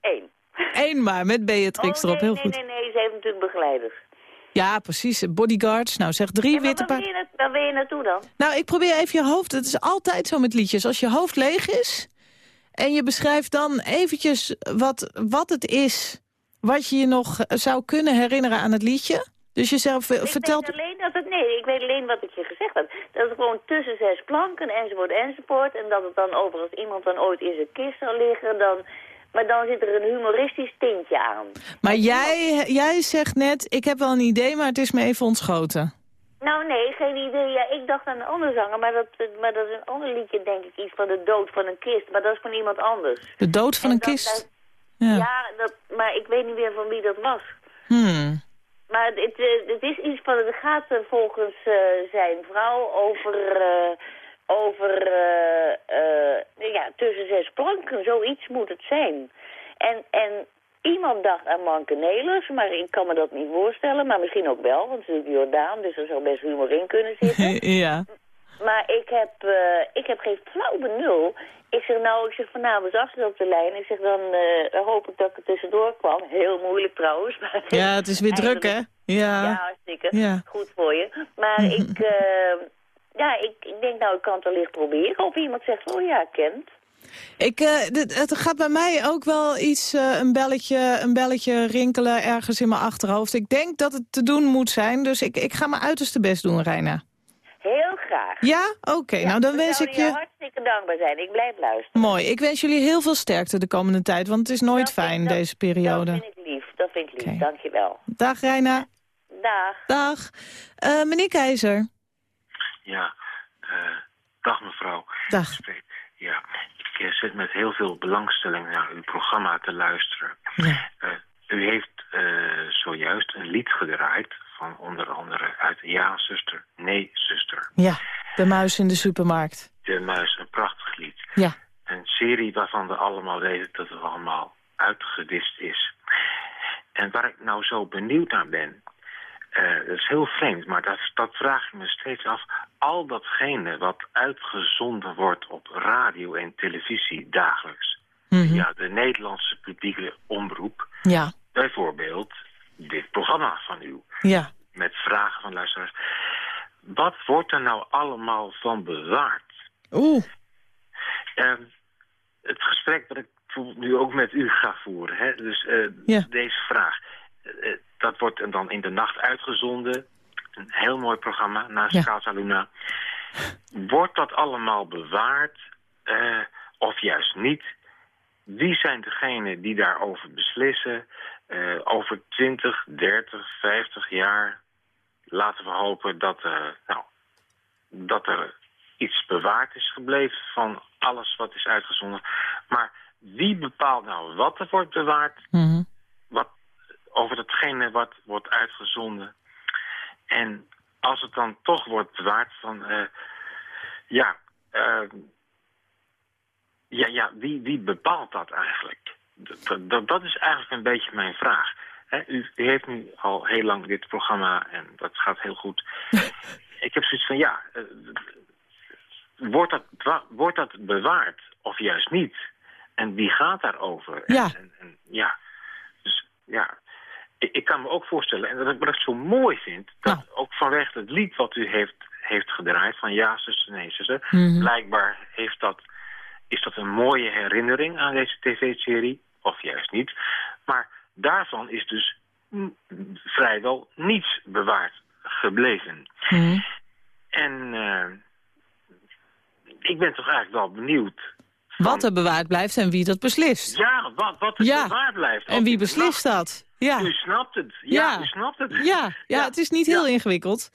Eén. Eén maar, met Beatrix oh, erop. nee, Heel nee, goed. nee, nee, ze heeft natuurlijk begeleiders. Ja, precies. Bodyguards. Nou, zeg drie witte paarden. waar wil je naartoe dan? Nou, ik probeer even je hoofd. Het is altijd zo met liedjes. Als je hoofd leeg is en je beschrijft dan eventjes wat, wat het is... wat je je nog eh, zou kunnen herinneren aan het liedje. Dus je zelf Ik vertelt... weet alleen dat het, nee, ik weet alleen wat ik je gezegd heb. Dat het gewoon tussen zes planken enzovoort enzovoort. En dat het dan over als iemand dan ooit in zijn kist zou liggen, dan... Maar dan zit er een humoristisch tintje aan. Maar jij, jij zegt net, ik heb wel een idee, maar het is me even ontschoten. Nou nee, geen idee. Ja, ik dacht aan een andere zanger, maar dat, maar dat is een ander liedje, denk ik. Iets van de dood van een kist, maar dat is van iemand anders. De dood van En een dat- kist. dat- Ja. ja, dat, maar ik weet niet meer van wie dat was. Hmm. Maar het, eh, het is iets van, het gaat volgens eh, zijn vrouw over, eh, over eh, eh, ja, tussen zes planken, zoiets moet het zijn. En, en iemand dacht aan mankenelis, maar ik kan me dat niet voorstellen, maar misschien ook wel, want het is natuurlijk Jordaan, dus er zou best humor in kunnen zitten. ja. Maar ik heb, eh, ik heb geen flauw benul. Ik zeg nou, ik zeg vanavond Astrid op de lijn. Ik zeg dan, hoop ik dat ik er tussendoor kwam. Heel moeilijk trouwens. Maar ja, het is weer druk, hè? Ja, Ja. hartstikke. Ja. Goed voor je. Maar ik, ja, ik, ik denk nou, ik kan het wellicht proberen. Of iemand zegt, oh ja, kent. Ik, eh, dit- het gaat bij mij ook wel iets, eh, een, belletje, een belletje rinkelen ergens in mijn achterhoofd. Ik denk dat het te doen moet zijn, dus ik, ik ga mijn uiterste best doen, Reina. Heel graag. Ja? Oké, nou dan we wens ik je... hartstikke dankbaar zijn. Ik blijf luisteren. Mooi. Ik wens jullie heel veel sterkte de komende tijd, want het is nooit fijn, deze periode. Dat vind ik lief, dat vind ik lief. Dankjewel. Dag Reina. Dag. Dag. Eh, meneer Keizer. Ja, eh, dag mevrouw. Dag. Ja, ik eh, zit met heel veel belangstelling naar uw programma te luisteren. Eh, u heeft zojuist een lied gedraaid van onder andere uit Ja, zuster, nee, zuster. Ja, de muis in de supermarkt. De Muis, een prachtig lied. Ja. Een serie waarvan we allemaal weten dat het allemaal uitgedist is. En waar ik nou zo benieuwd naar ben, eh, dat is heel vreemd, maar dat, dat vraag ik me steeds af. Al datgene wat uitgezonden wordt op radio en televisie dagelijks. Ja, de Nederlandse publieke omroep. Ja. Bijvoorbeeld dit programma van u. Ja. Met vragen van luisteraars. Wat wordt er nou allemaal van bewaard? Oeh. Ehm, het gesprek dat ik nu ook met u ga voeren. Hè? Dus eh, Ja. deze vraag. Dat wordt dan in de nacht uitgezonden. Een heel mooi programma naast Ja. Casa Luna. Wordt dat allemaal bewaard? eh, of juist niet? Wie zijn degenen die daarover beslissen? Eh, over 20, 30, 50 jaar laten we hopen dat, eh, nou, dat er iets bewaard is gebleven van alles wat is uitgezonden. Maar wie bepaalt nou wat er wordt bewaard Mhm. wat, over datgene wat wordt uitgezonden? En als het dan toch wordt bewaard van, eh, ja, eh, ja, ja wie, wie bepaalt dat eigenlijk? Dat, dat, dat is eigenlijk een beetje mijn vraag. U, u heeft nu al heel lang dit programma en dat gaat heel goed. Ik heb zoiets van, ja, eh, wordt, dat, wordt dat bewaard of juist niet? En wie gaat daarover? En- Ja. En, en, ja, dus ja, ik, ik kan me ook voorstellen, en dat, ik zo mooi vind, dat ook vanwege het lied wat u heeft, heeft gedraaid, van ja, zuster, nee, zuster, Mhm. blijkbaar heeft dat, is dat een mooie herinnering aan deze tv-serie, of juist niet. Maar daarvan is dus vrijwel niets bewaard gebleven. Mhm. En eh, ik ben toch eigenlijk wel benieuwd. Wat er bewaard blijft en wie dat beslist. Ja, wat, wat er Ja. bewaard blijft. En wie beslist dat? Ja. U snapt het. Ja, Ja. u snapt het. Ja, ja, het is niet heel ingewikkeld.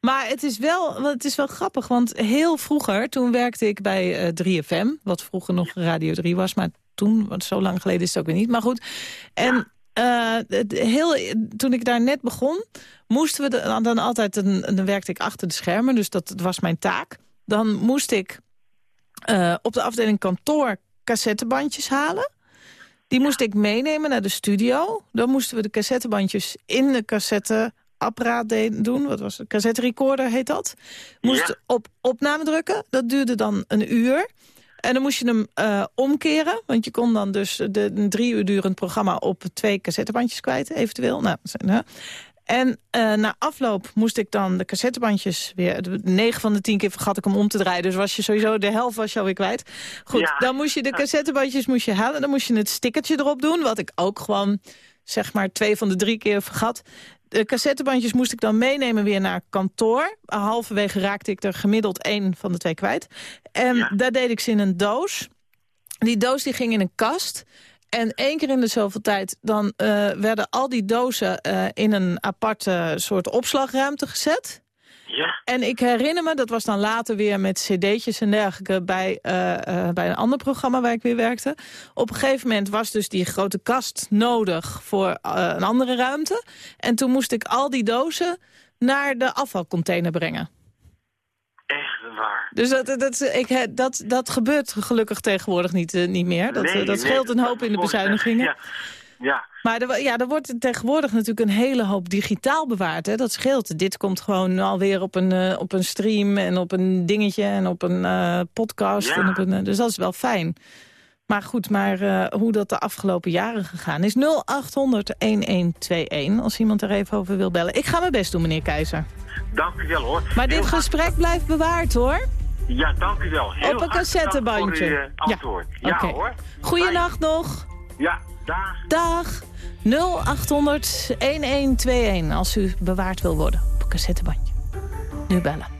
Maar het is, wel, het is wel grappig, want heel vroeger, toen werkte ik bij eh 3FM... wat vroeger nog Radio 3 was, maar toen, want zo lang geleden is het ook weer niet. Maar goed, en eh, heel, toen ik daar net begon, moesten we de- dan altijd... Een, dan werkte ik achter de schermen, dus dat was mijn taak. Dan moest ik eh, op de afdeling kantoor cassettebandjes halen. Die moest ik meenemen naar de studio. Dan moesten we de cassettebandjes in de cassetteapparaat doen. Wat was het? Cassette recorder heet dat. Moest Ja. op opname drukken. Dat duurde dan een uur. En dan moest je hem eh, omkeren. Want je kon dan dus de, een drie uur durend programma op twee cassettebandjes kwijt, eventueel. Nou, hè. En eh, na afloop moest ik dan de cassettebandjes weer... de- negen van de tien keer vergat ik hem om te draaien. Dus was je sowieso de helft was je alweer kwijt. Goed, Ja. dan moest je de cassettebandjes moest je halen. Dan moest je het stickertje erop doen. Wat ik ook gewoon, zeg maar, twee van de drie keer vergat. De cassettebandjes moest ik dan meenemen weer naar kantoor. Halverwege raakte ik er gemiddeld één van de twee kwijt. En daar deed ik ze in een doos. Die doos die ging in een kast. En één keer in de zoveel tijd... dan eh, werden al die dozen eh, in een aparte soort opslagruimte gezet. Ja. En ik herinner me, dat was dan later weer met cd'tjes en dergelijke... Bij, eh, eh, bij een ander programma waar ik weer werkte. Op een gegeven moment was dus die grote kast nodig voor een andere ruimte. En toen moest ik al die dozen naar de afvalcontainer brengen. Waar. Dus dat, dat, ik, dat, dat gebeurt gelukkig tegenwoordig niet, eh, niet meer. Dat, Nee, eh, dat nee, scheelt een hoop in de bezuinigingen. Ja. ja. Maar er, ja, er wordt tegenwoordig natuurlijk een hele hoop digitaal bewaard. Hè? Dat scheelt. Dit komt gewoon alweer op een, eh, op een stream en op een dingetje en op een podcast. Ja. En op een, dus dat is wel fijn. Maar goed, maar eh, hoe dat de afgelopen jaren gegaan is... 0800-1121, als iemand er even over wil bellen. Ik ga mijn best doen, meneer Keizer. Dank u wel hoor. Maar dit gesprek blijft bewaard, hoor. Ja, dank u wel. Heel Op een cassettebandje. dank voor uw, eh, antwoord. Ja, hoor. Goeienacht nog. Ja, dag. Dag. 0800 1121 als u bewaard wil worden op een cassettebandje. Nu bellen.